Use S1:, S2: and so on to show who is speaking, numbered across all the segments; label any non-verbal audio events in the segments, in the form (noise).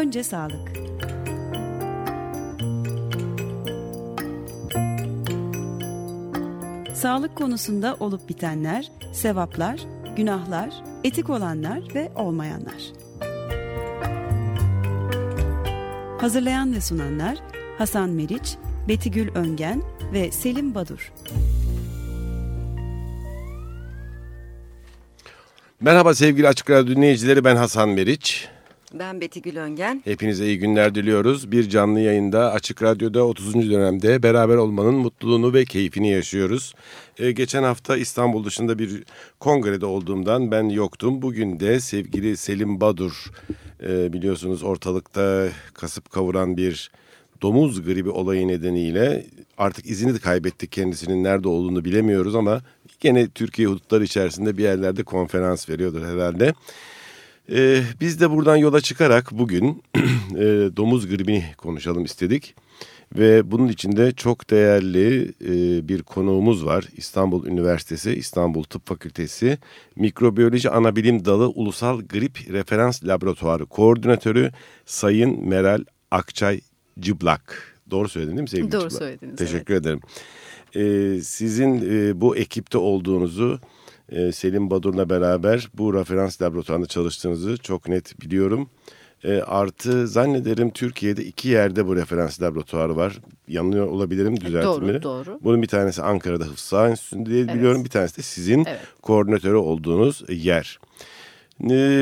S1: Önce sağlık. Sağlık konusunda olup bitenler, sevaplar, günahlar, etik olanlar ve olmayanlar. Hazırlayan ve sunanlar Hasan Meriç, Betigül Öngen ve Selim Badur.
S2: Merhaba sevgili Açık Radyo dinleyicileri ben Hasan Meriç.
S3: Ben Beti Gül Öngen.
S2: Hepinize iyi günler diliyoruz. Bir canlı yayında Açık Radyo'da 30. dönemde beraber olmanın mutluluğunu ve keyfini yaşıyoruz. Ee, geçen hafta İstanbul dışında bir kongrede olduğumdan ben yoktum. Bugün de sevgili Selim Badur e, biliyorsunuz ortalıkta kasıp kavuran bir domuz gribi olayı nedeniyle artık izini kaybettik kendisinin nerede olduğunu bilemiyoruz ama gene Türkiye hudutları içerisinde bir yerlerde konferans veriyordur herhalde. Ee, biz de buradan yola çıkarak bugün e, (clears throat) domuz gribini konuşalım istedik. Ve bunun içinde çok değerli e, bir konuğumuz var. İstanbul Üniversitesi, İstanbul Tıp Fakültesi Mikrobiyoloji Anabilim Dalı Ulusal Grip Referans Laboratuvarı Koordinatörü Sayın Meral Akçay Cıblak. Doğru söyledim değil mi sevgili
S4: Doğru
S2: Cıblak?
S4: söylediniz.
S2: Teşekkür
S4: evet.
S2: ederim. Ee, sizin e, bu ekipte olduğunuzu e, Selim Badur'la beraber bu referans laboratuvarında çalıştığınızı çok net biliyorum. E, artı zannederim Türkiye'de iki yerde bu referans laboratuvarı var. Yanılıyor olabilirim düzeltimi.
S4: Doğru, doğru.
S2: Bunun bir tanesi Ankara'da Hıfzı Enstitüsü'nde diye
S4: Evet.
S2: biliyorum. Bir tanesi de sizin
S4: Evet.
S2: koordinatörü olduğunuz yer. Ee,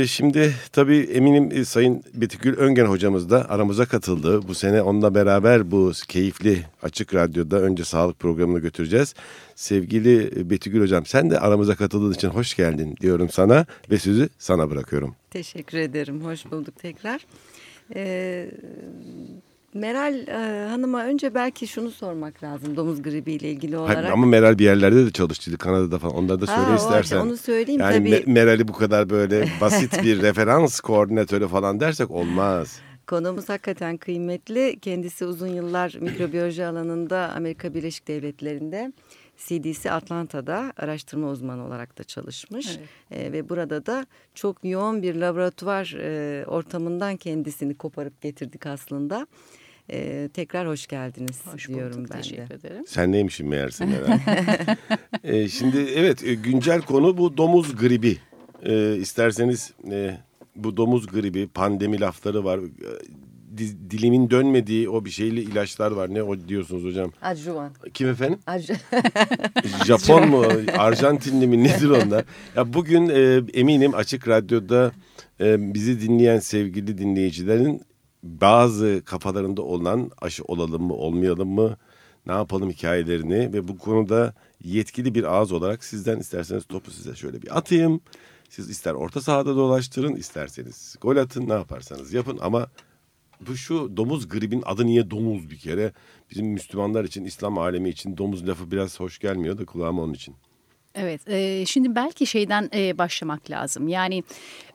S2: Şimdi tabii eminim e, Sayın Betikül Öngen hocamız da aramıza katıldı. Bu sene onunla beraber bu keyifli Açık Radyo'da önce sağlık programını götüreceğiz. Sevgili Betikül hocam sen de aramıza katıldığın için hoş geldin diyorum sana ve sözü sana bırakıyorum.
S3: Teşekkür ederim. Hoş bulduk tekrar. Ee, Meral e, Hanım'a önce belki şunu sormak lazım domuz gribi ile ilgili
S2: Hayır,
S3: olarak.
S2: ama Meral bir yerlerde de çalıştıydı Kanada'da falan. Onları da
S3: Ha,
S2: söyle
S3: o
S2: istersen.
S3: onu söyleyeyim
S2: yani
S3: tabii.
S2: Me- Meral'i bu kadar böyle (laughs) basit bir referans koordinatörü falan dersek olmaz.
S3: Konumuz hakikaten kıymetli. Kendisi uzun yıllar mikrobiyoloji alanında Amerika Birleşik Devletleri'nde CDC Atlanta'da araştırma uzmanı olarak da çalışmış. Ee, ve burada da çok yoğun bir laboratuvar e, ortamından kendisini koparıp getirdik aslında. Ee, tekrar hoş geldiniz
S4: Hoş
S3: diyorum
S4: bulduk.
S3: ben
S4: Teşekkür
S3: de.
S4: ederim.
S2: Sen neymişsin meğerse Meral. (laughs) Ee, şimdi evet e, güncel konu bu domuz gribi. Ee, isterseniz e, bu domuz gribi pandemi lafları var. Ee, di- dilimin dönmediği o bir şeyli ilaçlar var. Ne o diyorsunuz hocam?
S3: Adjuvan.
S2: Kim efendim?
S3: Adju (laughs)
S2: Japon mu? Arjantinli mi? Nedir onlar? Ya bugün e, eminim Açık Radyo'da e, bizi dinleyen sevgili dinleyicilerin bazı kafalarında olan aşı olalım mı olmayalım mı ne yapalım hikayelerini ve bu konuda yetkili bir ağız olarak sizden isterseniz topu size şöyle bir atayım. Siz ister orta sahada dolaştırın isterseniz gol atın ne yaparsanız yapın ama bu şu domuz gribin adı niye domuz bir kere? Bizim Müslümanlar için, İslam alemi için domuz lafı biraz hoş gelmiyor da kulağıma onun için.
S4: Evet, e, şimdi belki şeyden e, başlamak lazım. Yani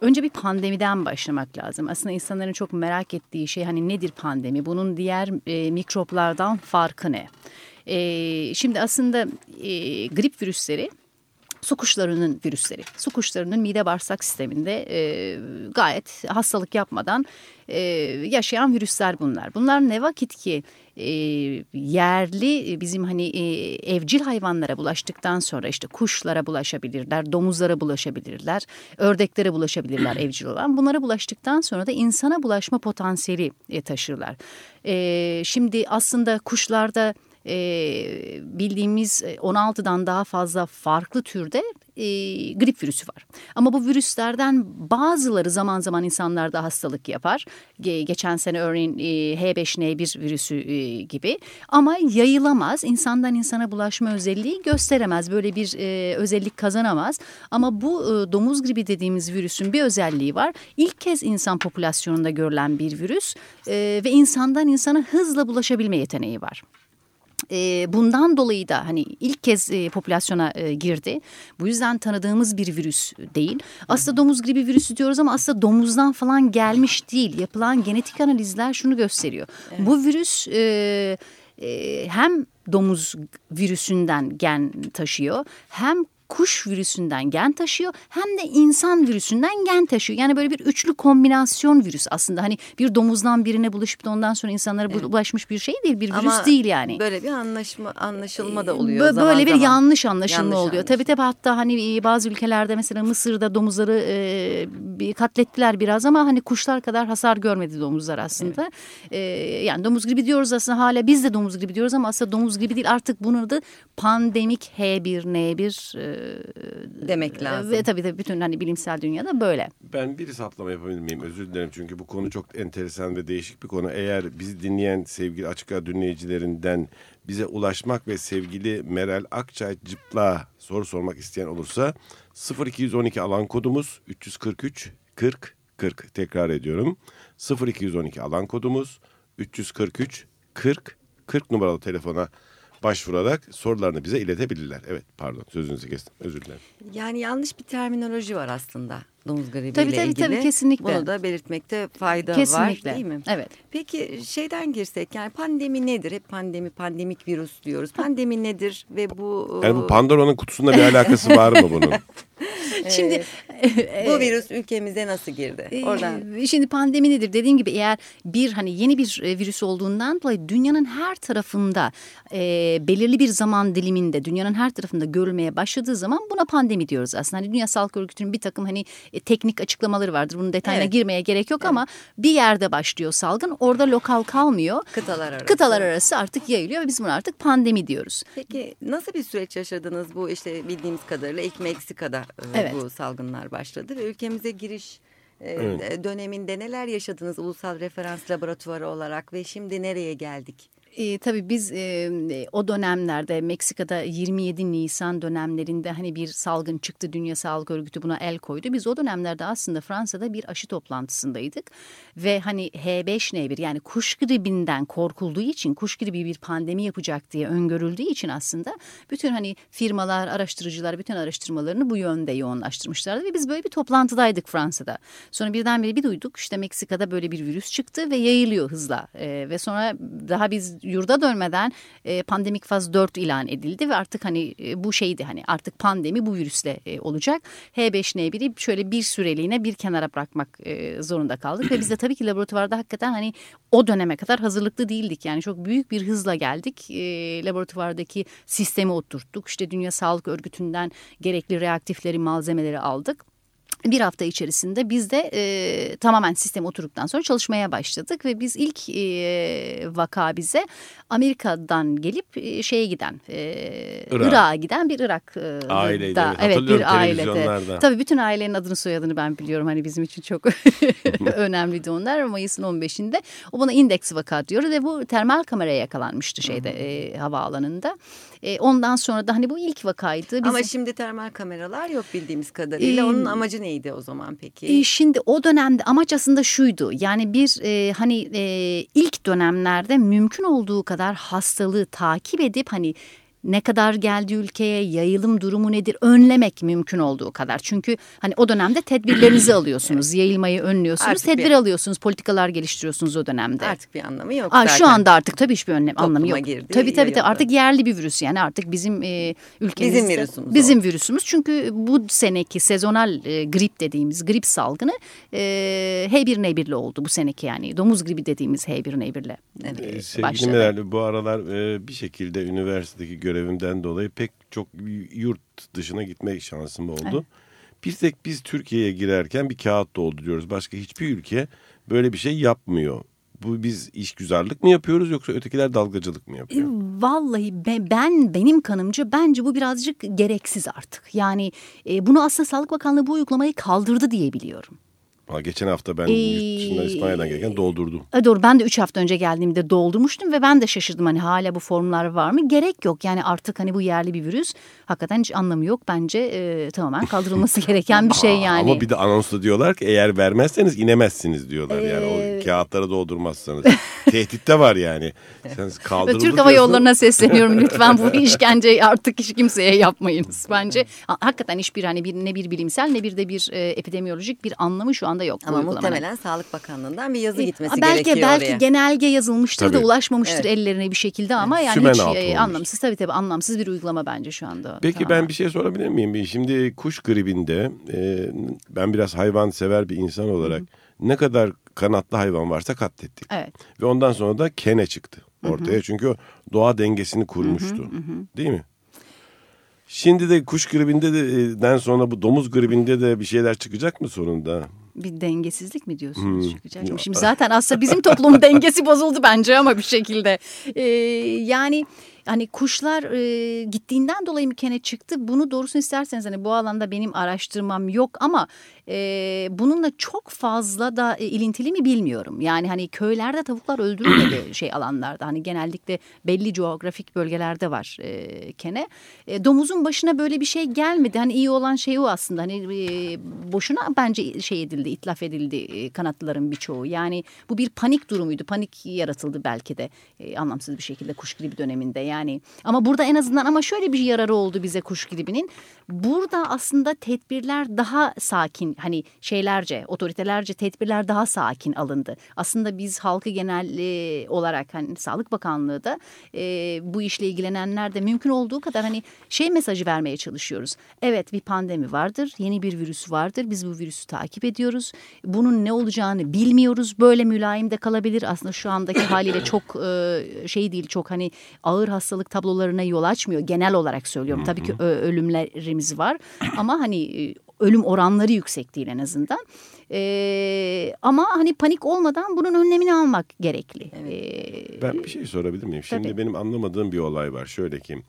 S4: önce bir pandemiden başlamak lazım. Aslında insanların çok merak ettiği şey hani nedir pandemi? Bunun diğer e, mikroplardan farkı ne? E, şimdi aslında e, grip virüsleri su kuşlarının virüsleri. Su kuşlarının mide bağırsak sisteminde e, gayet hastalık yapmadan e, yaşayan virüsler bunlar. Bunlar ne vakit ki e, yerli bizim hani e, evcil hayvanlara bulaştıktan sonra işte kuşlara bulaşabilirler, domuzlara bulaşabilirler, ördeklere bulaşabilirler (clears throat) evcil olan. Bunlara bulaştıktan sonra da insana bulaşma potansiyeli e, taşırlar. E, şimdi aslında kuşlarda e, bildiğimiz 16'dan daha fazla farklı türde e, grip virüsü var. Ama bu virüslerden bazıları zaman zaman insanlarda hastalık yapar. Ge- geçen sene örneğin e, H5N1 virüsü e, gibi. Ama yayılamaz. İnsandan insana bulaşma özelliği gösteremez. Böyle bir e, özellik kazanamaz. Ama bu e, domuz gribi dediğimiz virüsün bir özelliği var. İlk kez insan popülasyonunda görülen bir virüs e, ve insandan insana hızla bulaşabilme yeteneği var. E, bundan dolayı da hani ilk kez e, popülasyona e, girdi. Bu yüzden tanıdığımız bir virüs değil. Aslında domuz gribi virüsü diyoruz ama aslında domuzdan falan gelmiş değil. Yapılan genetik analizler şunu gösteriyor. Bu virüs e, e, hem domuz virüsünden gen taşıyor hem kuş virüsünden gen taşıyor hem de insan virüsünden gen taşıyor. Yani böyle bir üçlü kombinasyon virüs aslında. Hani bir domuzdan birine bulaşıp da ondan sonra insanlara evet. bulaşmış bir şey değil. Bir virüs
S3: Ama
S4: değil yani.
S3: böyle bir anlaşma anlaşılma da oluyor
S4: böyle
S3: zaman
S4: bir
S3: zaman.
S4: yanlış anlaşılma
S3: Yanlış
S4: oluyor. Tabii tabii hatta hani e, bazı ülkelerde mesela Mısır'da domuzları e, katlettiler biraz ama hani kuşlar kadar hasar görmedi domuzlar aslında. E, yani domuz gribi diyoruz aslında hala biz de domuz gribi diyoruz ama aslında domuz gribi değil artık bunun adı pandemik H1N1 e,
S3: Demek lazım.
S4: Ve tabii tabii bütün hani bilimsel dünyada böyle.
S2: Ben bir saplama yapabilir miyim? Özür dilerim çünkü bu konu çok enteresan ve değişik bir konu. Eğer bizi dinleyen sevgili Açık Radyo dinleyicilerinden bize ulaşmak ve sevgili Meral Akçay Cıpla soru sormak isteyen olursa 0212 alan kodumuz 343 40 40 tekrar ediyorum. 0212 alan kodumuz 343 40 40 numaralı telefona başvurarak sorularını bize iletebilirler. Evet pardon sözünüzü kestim özür dilerim.
S3: Yani yanlış bir terminoloji var aslında domuz gribiyle
S4: Tabii, tabii,
S3: ilgili.
S4: tabii, kesinlikle.
S3: Bunu da belirtmekte fayda
S4: Kesinlikle.
S3: var değil mi?
S4: Evet.
S3: Peki şeyden girsek yani pandemi nedir? Hep pandemi, pandemik virüs diyoruz. Pandemi nedir ve bu...
S2: Yani bu Pandora'nın kutusunda bir alakası var mı bunun? (laughs)
S4: Şimdi
S3: bu virüs ülkemize nasıl girdi?
S4: Ee,
S3: Oradan
S4: Şimdi pandemi nedir? Dediğim gibi eğer bir hani yeni bir e, virüs olduğundan dolayı dünyanın her tarafında e, belirli bir zaman diliminde dünyanın her tarafında görülmeye başladığı zaman buna pandemi diyoruz aslında. Hani Dünya Sağlık Örgütü'nün bir takım hani e, teknik açıklamaları vardır. Bunun detayına
S3: Evet.
S4: girmeye gerek yok ama bir yerde başlıyor salgın. Orada lokal kalmıyor.
S3: kıtalar arası.
S4: Kıtalar arası artık yayılıyor ve biz buna artık pandemi diyoruz.
S3: Peki nasıl bir süreç yaşadınız bu işte bildiğimiz kadarıyla ilk Meksika'da e,
S4: Evet.
S3: bu salgınlar başladı ve ülkemize giriş e,
S2: Evet.
S3: döneminde neler yaşadınız ulusal referans laboratuvarı olarak ve şimdi nereye geldik?
S4: E, tabii biz e, o dönemlerde Meksika'da 27 Nisan dönemlerinde hani bir salgın çıktı. Dünya Sağlık Örgütü buna el koydu. Biz o dönemlerde aslında Fransa'da bir aşı toplantısındaydık. Ve hani H5N1 yani kuş gribinden korkulduğu için kuş gribi bir pandemi yapacak diye öngörüldüğü için aslında bütün hani firmalar, araştırıcılar bütün araştırmalarını bu yönde yoğunlaştırmışlardı. Ve biz böyle bir toplantıdaydık Fransa'da. Sonra birdenbire bir duyduk işte Meksika'da böyle bir virüs çıktı ve yayılıyor hızla. E, ve sonra daha biz yurda dönmeden e, pandemik faz 4 ilan edildi ve artık hani e, bu şeydi hani artık pandemi bu virüsle e, olacak. H5N1'i şöyle bir süreliğine bir kenara bırakmak e, zorunda kaldık ve biz de tabii ki laboratuvarda hakikaten hani o döneme kadar hazırlıklı değildik. Yani çok büyük bir hızla geldik. E, laboratuvardaki sistemi oturttuk. İşte Dünya Sağlık Örgütü'nden gerekli reaktifleri, malzemeleri aldık. Bir hafta içerisinde biz de e, tamamen sistem oturduktan sonra çalışmaya başladık ve biz ilk e, vaka bize Amerika'dan gelip e, şeye giden e,
S2: Irak.
S4: Irak'a giden bir Irak e,
S2: Aileydi, evet. Hatırlıyorum
S4: bir ailede. Tabii bütün ailenin adını soyadını ben biliyorum hani bizim için çok (laughs) önemliydi onlar Mayıs'ın 15'inde o buna indeks vaka diyor ve bu termal kameraya yakalanmıştı şeyde e, havaalanında. E, ondan sonra da hani bu ilk vakaydı.
S3: Ama
S4: Bizim-
S3: şimdi termal kameralar yok bildiğimiz kadarıyla.
S4: Ee,
S3: Onun amacı neydi o zaman peki?
S4: E, şimdi o dönemde amaç aslında şuydu. Yani bir e, hani e, ilk dönemlerde mümkün olduğu kadar hastalığı takip edip hani ne kadar geldi ülkeye, yayılım durumu nedir önlemek mümkün olduğu kadar. Çünkü hani o dönemde tedbirlerinizi (clears throat) alıyorsunuz, yayılmayı önlüyorsunuz,
S3: Artık
S4: tedbir
S3: bir-
S4: alıyorsunuz, politikalar geliştiriyorsunuz o dönemde.
S3: Artık bir anlamı yok
S4: Aa,
S3: zaten.
S4: şu anda artık tabii hiçbir önlem anlamı yok.
S3: girdi,
S4: tabii tabii, tabii
S3: yayıldı.
S4: artık yerli bir virüs yani artık bizim e, ülkemizde.
S3: Bizim virüsümüz
S4: Bizim virüsümüz çünkü bu seneki sezonal e, grip dediğimiz grip salgını e, H1N1'le oldu bu seneki yani domuz gribi dediğimiz H1N1'le
S2: Ee,
S4: e,
S2: Sevgili
S4: başladı.
S2: Meral bu aralar e, bir şekilde üniversitedeki görevimden dolayı pek çok yurt dışına gitme şansım oldu. Bir tek biz Türkiye'ye girerken bir kağıt dolduruyoruz. Başka hiçbir ülke böyle bir şey yapmıyor. Bu biz işgüzarlık mı yapıyoruz yoksa ötekiler dalgacılık mı
S4: E,
S2: yapıyor?
S4: Vallahi be- ben benim kanımca bence bu birazcık gereksiz artık. Yani e, bunu aslında Sağlık Bakanlığı bu uygulamayı kaldırdı diye biliyorum.
S2: Ha, geçen hafta ben
S4: Ee,
S2: yurt dışından İspanya'dan gelirken doldurdum.
S4: E, Doğru ben de 3 hafta önce geldiğimde doldurmuştum ve ben de şaşırdım hani hala bu formlar var mı? Gerek yok yani artık hani bu yerli bir virüs hakikaten hiç anlamı yok bence e, tamamen kaldırılması (laughs) gereken bir şey yani.
S2: Ama bir de anonsda diyorlar ki eğer vermezseniz inemezsiniz diyorlar. Yani
S4: Ee,
S2: o kağıtları doldurmazsanız. (laughs) Tehdit de var yani. Sen kaldırıldı
S4: Türk Hava. Yolları'na sesleniyorum lütfen bu (laughs) işkenceyi artık hiç kimseye yapmayınız. Bence ha- hakikaten hiçbir hani bir, ne bir bilimsel ne bir de bir e, epidemiyolojik bir anlamı şu anda yok.
S3: Ama muhtemelen Sağlık Bakanlığı'ndan bir yazı e, gitmesi
S4: belki,
S3: gerekiyor
S4: belki
S3: oraya.
S4: Belki genelge yazılmıştır Tabii. da ulaşmamıştır evet. ellerine bir şekilde ama yani Sümen hiç e, anlamsız tabii tabii anlamsız bir uygulama bence şu anda.
S2: Peki tamam. ben bir şey sorabilir miyim? Şimdi kuş gribinde e, ben biraz hayvan sever bir insan olarak Hı -hı. ne kadar kanatlı hayvan varsa katlettik. Evet. Ve ondan sonra da kene çıktı ortaya. Hı -hı. Çünkü doğa dengesini kurmuştu. Hı -hı. Hı -hı. Değil mi? Şimdi de kuş gribinde de e, den sonra bu domuz gribinde de bir şeyler çıkacak mı sonunda?
S4: Bir dengesizlik mi diyorsunuz hmm. çıkacak? Şimdi zaten aslında bizim toplumun (laughs) dengesi bozuldu bence ama bir şekilde. Ee, yani hani kuşlar e, gittiğinden dolayı mı kene çıktı? Bunu doğrusunu isterseniz hani bu alanda benim araştırmam yok ama e, bununla çok fazla da e, ilintili mi bilmiyorum. Yani hani köylerde tavuklar öldürülmedi (clears throat) şey alanlarda. Hani genellikle belli coğrafik bölgelerde var e, kene. E, domuzun başına böyle bir şey gelmedi. Hani iyi olan şey o aslında. Hani e, boşuna bence şey edildi, itlaf edildi e, kanatlıların birçoğu. Yani bu bir panik durumuydu. Panik yaratıldı belki de e, anlamsız bir şekilde kuş gribi döneminde. Yani ama burada en azından ama şöyle bir yararı oldu bize kuş gribinin. Burada aslında tedbirler daha sakin hani şeylerce otoritelerce tedbirler daha sakin alındı. Aslında biz halkı genel olarak hani Sağlık Bakanlığı da e, bu işle ilgilenenler de mümkün olduğu kadar hani şey mesajı vermeye çalışıyoruz. Evet bir pandemi vardır yeni bir virüs vardır biz bu virüsü takip ediyoruz. Bunun ne olacağını bilmiyoruz böyle mülayim de kalabilir aslında şu andaki haliyle çok e, şey değil çok hani ağır hastalık tablolarına yol açmıyor genel olarak söylüyorum. Tabii ki ölümlerimiz var ama hani e, ölüm oranları yüksek değil en azından. Ee, ama hani panik olmadan bunun önlemini almak gerekli.
S2: Ee, ben bir şey sorabilir miyim? Şimdi tabii. benim anlamadığım bir olay var. Şöyle ki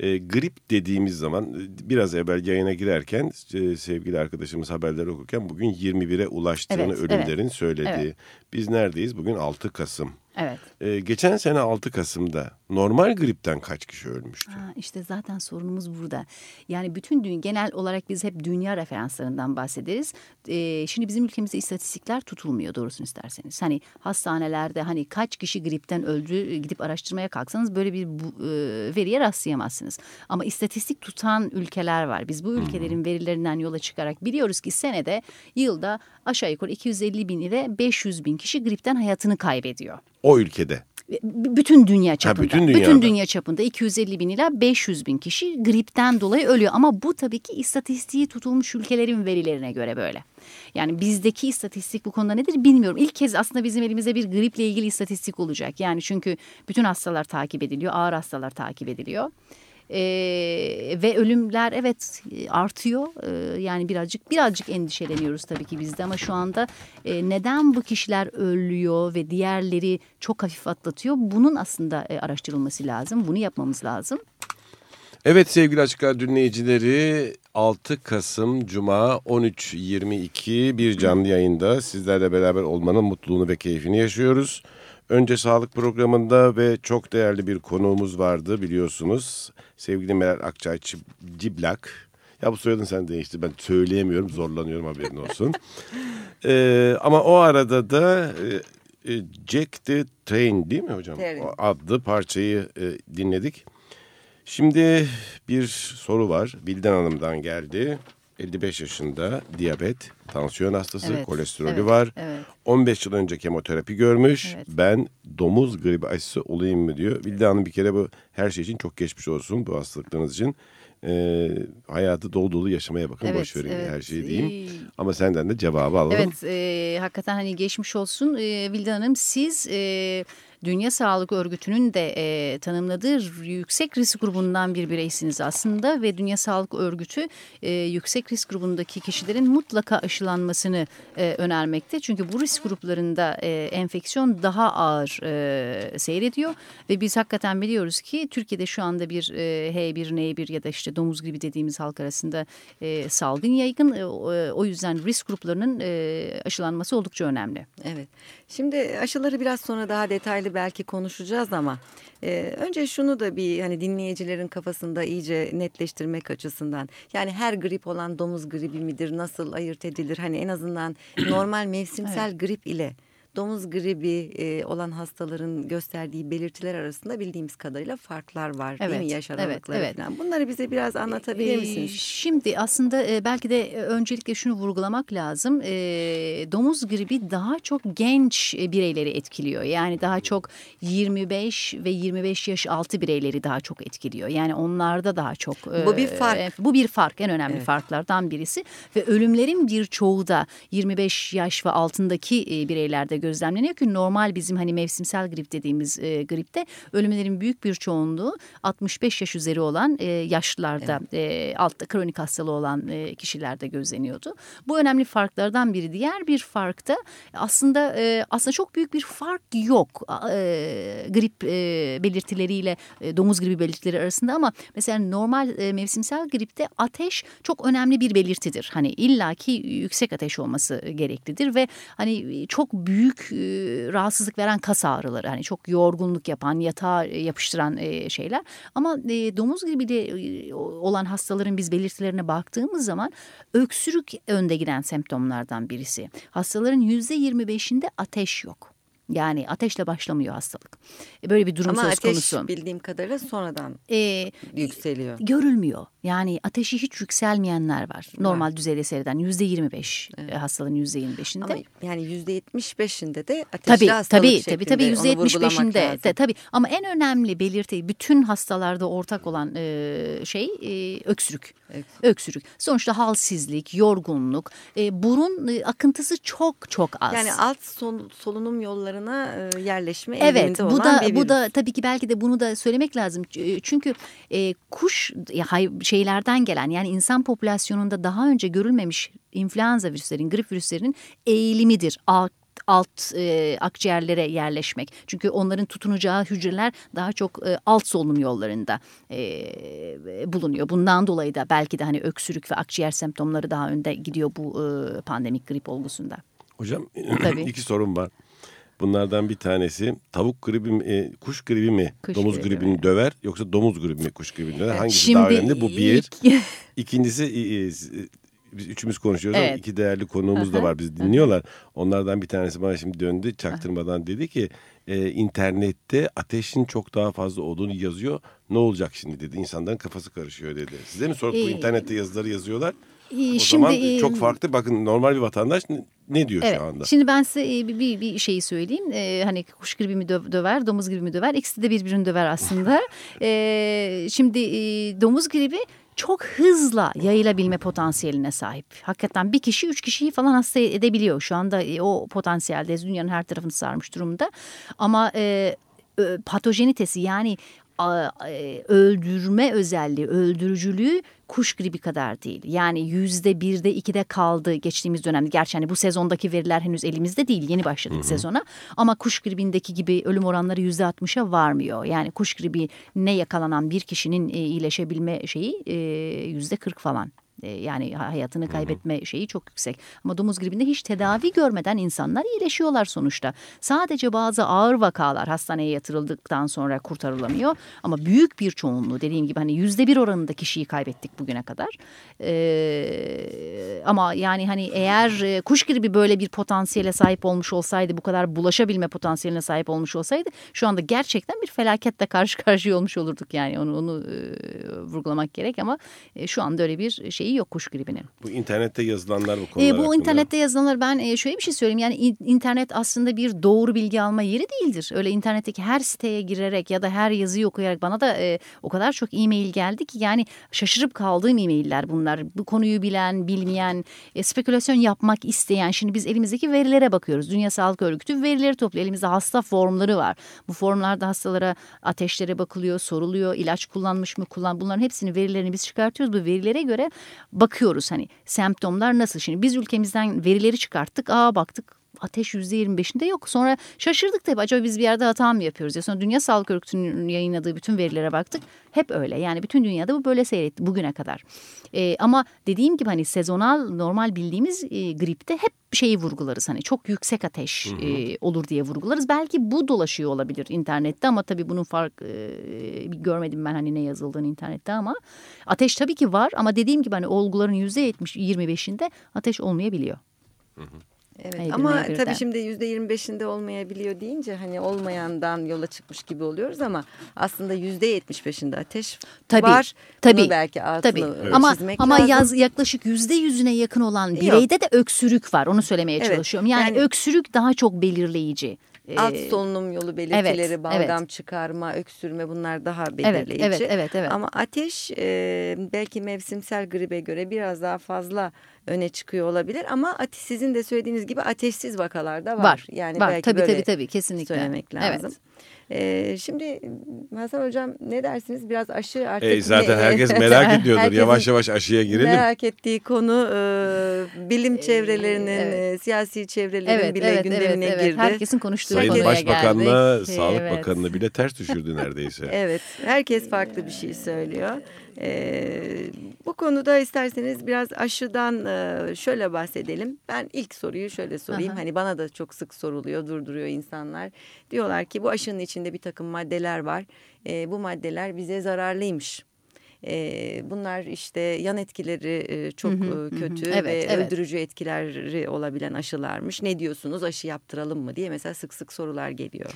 S2: e, grip dediğimiz zaman e, biraz evvel yayına girerken e, sevgili arkadaşımız haberleri okurken bugün 21'e ulaştığını evet, ölümlerin evet, söyledi. Evet. Biz neredeyiz? Bugün 6 Kasım.
S4: Evet.
S2: Ee, geçen sene 6 Kasım'da normal gripten kaç kişi ölmüştü?
S4: Ha, işte zaten sorunumuz burada. Yani bütün dünya genel olarak biz hep dünya referanslarından bahsederiz. Ee, şimdi bizim ülkemizde istatistikler tutulmuyor doğrusunu isterseniz. Hani hastanelerde hani kaç kişi gripten öldü gidip araştırmaya kalksanız böyle bir bu, e, veriye rastlayamazsınız. Ama istatistik tutan ülkeler var. Biz bu ülkelerin hmm. verilerinden yola çıkarak biliyoruz ki senede yılda aşağı yukarı 250 bin ile 500 bin kişi gripten hayatını kaybediyor.
S2: O ülkede.
S4: Bütün dünya çapında. Ha, bütün, bütün dünya çapında 250 bin ila 500 bin kişi gripten dolayı ölüyor. Ama bu tabii ki istatistiği tutulmuş ülkelerin verilerine göre böyle. Yani bizdeki istatistik bu konuda nedir bilmiyorum. İlk kez aslında bizim elimizde bir griple ilgili istatistik olacak. Yani çünkü bütün hastalar takip ediliyor, ağır hastalar takip ediliyor. E, ve ölümler evet artıyor. E, yani birazcık birazcık endişeleniyoruz tabii ki bizde ama şu anda e, neden bu kişiler ölüyor ve diğerleri çok hafif atlatıyor? Bunun aslında e, araştırılması lazım. Bunu yapmamız lazım.
S2: Evet sevgili Açık Radyo dinleyicileri 6 Kasım Cuma 13.22 bir canlı yayında sizlerle beraber olmanın mutluluğunu ve keyfini yaşıyoruz. Önce sağlık programında ve çok değerli bir konuğumuz vardı biliyorsunuz. Sevgili Meral Akçay Ciblak. Ya bu soyadın sen değişti. Ben söyleyemiyorum, zorlanıyorum haberin olsun. (laughs) ee, ama o arada da e, e, Jack the Train değil mi hocam? Evet. adlı parçayı e, dinledik. Şimdi bir soru var. Bilden Hanım'dan geldi. 55 yaşında diyabet, tansiyon hastası, evet, kolesterolü evet, var. Evet. 15 yıl önce kemoterapi görmüş. Evet. Ben domuz gribi aşısı olayım mı diyor. Vilda Hanım bir kere bu her şey için çok geçmiş olsun bu hastalıklarınız için. Ee, hayatı dolu dolu yaşamaya bakın evet, boş verin evet. her şeyi diyeyim. Ama senden de cevabı alalım.
S4: Evet e, hakikaten hani geçmiş olsun e, Vilda Hanım siz... E, Dünya Sağlık Örgütü'nün de e, tanımladığı yüksek risk grubundan bir bireysiniz aslında ve Dünya Sağlık Örgütü e, yüksek risk grubundaki kişilerin mutlaka aşılanmasını e, önermekte. Çünkü bu risk gruplarında e, enfeksiyon daha ağır e, seyrediyor ve biz hakikaten biliyoruz ki Türkiye'de şu anda bir e, H1N1 ya da işte domuz gribi dediğimiz halk arasında e, salgın yaygın. E, o yüzden risk gruplarının e, aşılanması oldukça önemli.
S3: Evet. Şimdi aşıları biraz sonra daha detaylı belki konuşacağız ama e, önce şunu da bir hani dinleyicilerin kafasında iyice netleştirmek açısından yani her grip olan domuz gribi midir nasıl ayırt edilir hani en azından (clears throat) normal mevsimsel evet. grip ile domuz gribi e, olan hastaların gösterdiği belirtiler arasında bildiğimiz kadarıyla farklar var evet, değil mi? Yaş aralıkları evet, evet. falan. Bunları bize biraz anlatabilir misiniz?
S4: Şimdi aslında belki de öncelikle şunu vurgulamak lazım. Domuz gribi daha çok genç bireyleri etkiliyor. Yani daha çok 25 ve 25 yaş altı bireyleri daha çok etkiliyor. Yani onlarda daha çok.
S3: Bu bir fark.
S4: Bu bir fark en önemli evet. farklardan birisi. Ve ölümlerin birçoğu da 25 yaş ve altındaki bireylerde gözlemleniyor ki normal bizim hani mevsimsel grip dediğimiz gripte ölümlerin büyük bir çoğunluğu 65 yaş üzeri olan yaşlılarda evet. altta kronik hastalığı olan kişilerde gözleniyordu. Bu önemli farklardan biri. Diğer bir fark da aslında aslında çok büyük bir fark yok grip belirtileriyle domuz gribi belirtileri arasında ama mesela normal mevsimsel gripte ateş çok önemli bir belirtidir. Hani illaki yüksek ateş olması gereklidir ve hani çok büyük rahatsızlık veren kas ağrıları hani çok yorgunluk yapan yatağa yapıştıran şeyler ama domuz gribiyle olan hastaların biz belirtilerine baktığımız zaman öksürük önde giden semptomlardan birisi. Hastaların yüzde 25'inde ateş yok. Yani ateşle başlamıyor hastalık. E, böyle bir durum
S3: Ama
S4: söz konusu.
S3: Ama ateş bildiğim kadarıyla sonradan ee, yükseliyor.
S4: Görülmüyor. Yani ateşi hiç yükselmeyenler var. Normal var. düzeyde seyreden yüzde yirmi beş e, hastalığın yüzde yirmi beşinde. Ama
S3: yani yüzde yetmiş beşinde de ateşli
S4: tabii,
S3: hastalık
S4: tabii, şeklinde. Tabii tabii yüzde yetmiş beşinde. De, tabii ama en önemli belirti bütün hastalarda ortak olan e, şey e, öksürük. Evet. Öksürük. Sonuçta halsizlik, yorgunluk, e, burun e, akıntısı çok çok az.
S3: Yani alt sol, solunum yollarına e, yerleşme
S4: evet,
S3: bu
S4: da
S3: bir
S4: bu da tabii ki belki de bunu da söylemek lazım. Çünkü e, kuş hay, şeylerden gelen yani insan popülasyonunda daha önce görülmemiş influenza virüslerin, grip virüslerinin eğilimidir. Alt alt e, akciğerlere yerleşmek. Çünkü onların tutunacağı hücreler daha çok e, alt solunum yollarında e, bulunuyor. Bundan dolayı da belki de hani öksürük ve akciğer semptomları daha önde gidiyor bu e, pandemik grip olgusunda.
S2: Hocam (clears throat) Tabii. iki sorum var. Bunlardan bir tanesi tavuk gribi mi, e, kuş gribi mi kuş domuz gribi gribini mi? döver yoksa domuz gribi mi kuş gribini döver? Hangisi Şimdi daha önemli? Bu bir. (laughs) İkincisi biz üçümüz konuşuyoruz evet. ama iki değerli konuğumuz da var bizi dinliyorlar. Onlardan bir tanesi bana şimdi döndü çaktırmadan dedi ki e, internette ateşin çok daha fazla olduğunu yazıyor. Ne olacak şimdi dedi. İnsanların kafası karışıyor dedi. Size mi bu ee, internette yazıları yazıyorlar? O şimdi, zaman çok farklı. Bakın normal bir vatandaş ne diyor
S4: evet,
S2: şu anda?
S4: Şimdi ben size bir, bir, bir şeyi söyleyeyim. Ee, hani kuş gibi mi döver, domuz gibi mi döver? İkisi de birbirini döver aslında. (laughs) ee, şimdi e, domuz gribi çok hızla yayılabilme potansiyeline sahip. Hakikaten bir kişi üç kişiyi falan hasta edebiliyor. Şu anda e, o potansiyelde dünyanın her tarafını sarmış durumda. Ama e, patojenitesi yani öldürme özelliği, öldürücülüğü kuş gribi kadar değil. Yani yüzde birde ikide kaldı geçtiğimiz dönemde. Gerçi hani bu sezondaki veriler henüz elimizde değil. Yeni başladık hı hı. sezona. Ama kuş gribindeki gibi ölüm oranları yüzde altmışa varmıyor. Yani kuş gribi ne yakalanan bir kişinin e, iyileşebilme şeyi e, yüzde kırk falan. E, yani hayatını kaybetme şeyi çok yüksek. Ama domuz gribinde hiç tedavi görmeden insanlar iyileşiyorlar sonuçta. Sadece bazı ağır vakalar hastaneye yatırıldıktan sonra kurtarılamıyor. Ama büyük bir çoğunluğu dediğim gibi hani yüzde bir oranında kişiyi kaybettik bugüne kadar. Ee, ama yani hani eğer e, kuş gribi böyle bir potansiyele sahip olmuş olsaydı bu kadar bulaşabilme potansiyeline sahip olmuş olsaydı şu anda gerçekten bir felaketle karşı karşıya olmuş olurduk yani onu, onu e, vurgulamak gerek ama e, şu anda öyle bir şeyi yok kuş gribinin.
S2: Bu internette yazılanlar bu konular
S4: e, Bu hakkında. internette yazılanlar ben e, şöyle bir şey söyleyeyim. Yani internet aslında bir doğru bilgi alma yeri değildir. Öyle internetteki her siteye girerek ya da her yazıyı okuyarak bana da e, o kadar çok e-mail geldi ki yani şaşırıp kaldığım e-mailler bunlar. Bu konuyu bilen, bilmeyen, e, spekülasyon yapmak isteyen. Şimdi biz elimizdeki verilere bakıyoruz. Dünya Sağlık Örgütü verileri topluyor. Elimizde hasta formları var. Bu formlarda hastalara ateşlere bakılıyor, soruluyor. ilaç kullanmış mı kullan. Bunların hepsini verilerini biz çıkartıyoruz. Bu verilere göre bakıyoruz hani semptomlar nasıl. Şimdi biz ülkemizden verileri çıkarttık. Aa baktık ateş yüzde yirmi beşinde yok. Sonra şaşırdık tabii acaba biz bir yerde hata mı yapıyoruz? Ya sonra Dünya Sağlık Örgütü'nün yayınladığı bütün verilere baktık. Hep öyle yani bütün dünyada bu böyle seyretti bugüne kadar. Ee, ama dediğim gibi hani sezonal normal bildiğimiz e, gripte hep şeyi vurgularız. Hani çok yüksek ateş hı hı. E, olur diye vurgularız. Belki bu dolaşıyor olabilir internette ama tabii bunun fark e, görmedim ben hani ne yazıldığını internette ama ateş tabii ki var ama dediğim gibi hani olguların yüzde yetmiş yirmi beşinde ateş olmayabiliyor. Hı hı.
S3: Evet, ama tabii şimdi yüzde yirmi beşinde olmayabiliyor deyince hani olmayandan yola çıkmış gibi oluyoruz ama aslında yüzde yetmiş beşinde ateş tabii, var. Tabii. Bunu belki altını tabii. Evet.
S4: Ama, ama yaz, yaklaşık yüzde yüzüne yakın olan bireyde Yok. de öksürük var. Onu söylemeye evet. çalışıyorum. Yani, yani öksürük daha çok belirleyici.
S3: Alt solunum yolu belirtileri, evet, balgam evet. çıkarma, öksürme bunlar daha belirleyici.
S4: Evet, evet, evet, evet.
S3: Ama ateş e, belki mevsimsel gribe göre biraz daha fazla öne çıkıyor olabilir ama sizin de söylediğiniz gibi ateşsiz vakalarda var.
S4: Var. Yani var. belki tabii, böyle tabii, tabii, kesinlikle.
S3: söylemek lazım. Evet. Ee, şimdi Hasan Hocam ne dersiniz? Biraz aşı artık.
S2: E, zaten herkes (laughs) merak ediyordur. yavaş yavaş aşıya girelim.
S3: Merak ettiği konu e, bilim çevrelerinin, evet. siyasi çevrelerin evet, bile evet, gündemine evet, evet. girdi.
S4: Herkesin konuştuğu
S2: Sayın
S4: konuya
S2: Başbakan'la
S4: geldik.
S2: Sağlık evet. Bakanı'nı bile ters düşürdü neredeyse. (laughs)
S3: evet. Herkes farklı bir şey söylüyor. Ee, bu konuda isterseniz biraz aşıdan e, şöyle bahsedelim. Ben ilk soruyu şöyle sorayım. Aha. Hani bana da çok sık soruluyor, durduruyor insanlar. Diyorlar ki bu aşının içinde bir takım maddeler var. E, bu maddeler bize zararlıymış. E, bunlar işte yan etkileri e, çok hı hı, kötü hı. Evet, ve evet. öldürücü etkileri olabilen aşılarmış. Ne diyorsunuz aşı yaptıralım mı diye mesela sık sık sorular geliyor.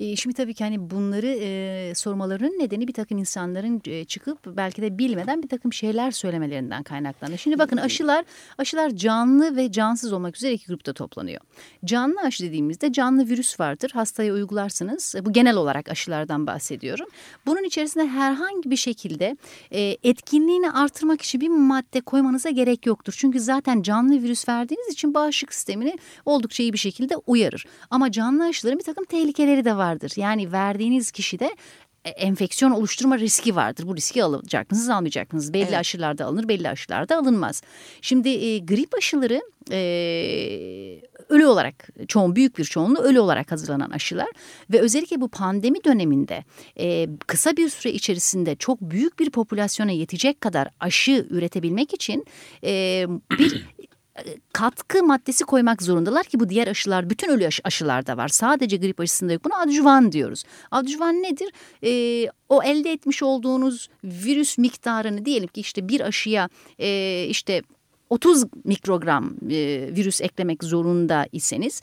S4: E, şimdi tabii ki hani bunları e, sormalarının nedeni bir takım insanların e, çıkıp belki de bilmeden bir takım şeyler söylemelerinden kaynaklanıyor. Şimdi bakın aşılar aşılar canlı ve cansız olmak üzere iki grupta toplanıyor. Canlı aşı dediğimizde canlı virüs vardır. Hastaya uygularsınız. Bu genel olarak aşılardan bahsediyorum. Bunun içerisinde herhangi bir şekilde e, etkinliğini artırmak için bir madde koymanıza gerek yoktur. Çünkü zaten canlı virüs verdiğiniz için bağışıklık sistemini oldukça iyi bir şekilde uyarır. Ama canlı aşıların bir takım tehlikeleri de var vardır. Yani verdiğiniz kişide e, enfeksiyon oluşturma riski vardır. Bu riski alacak mısınız almayacak Belli evet. aşılarda alınır belli aşılarda alınmaz. Şimdi e, grip aşıları e, ölü olarak çoğun büyük bir çoğunluğu ölü olarak hazırlanan aşılar ve özellikle bu pandemi döneminde e, kısa bir süre içerisinde çok büyük bir popülasyona yetecek kadar aşı üretebilmek için e, bir (clears throat) katkı maddesi koymak zorundalar ki bu diğer aşılar bütün ölü aşılarda var. Sadece grip aşısında yok. Buna adjuvan diyoruz. Adjuvan nedir? Ee, o elde etmiş olduğunuz virüs miktarını diyelim ki işte bir aşıya e, işte 30 mikrogram e, virüs eklemek zorunda iseniz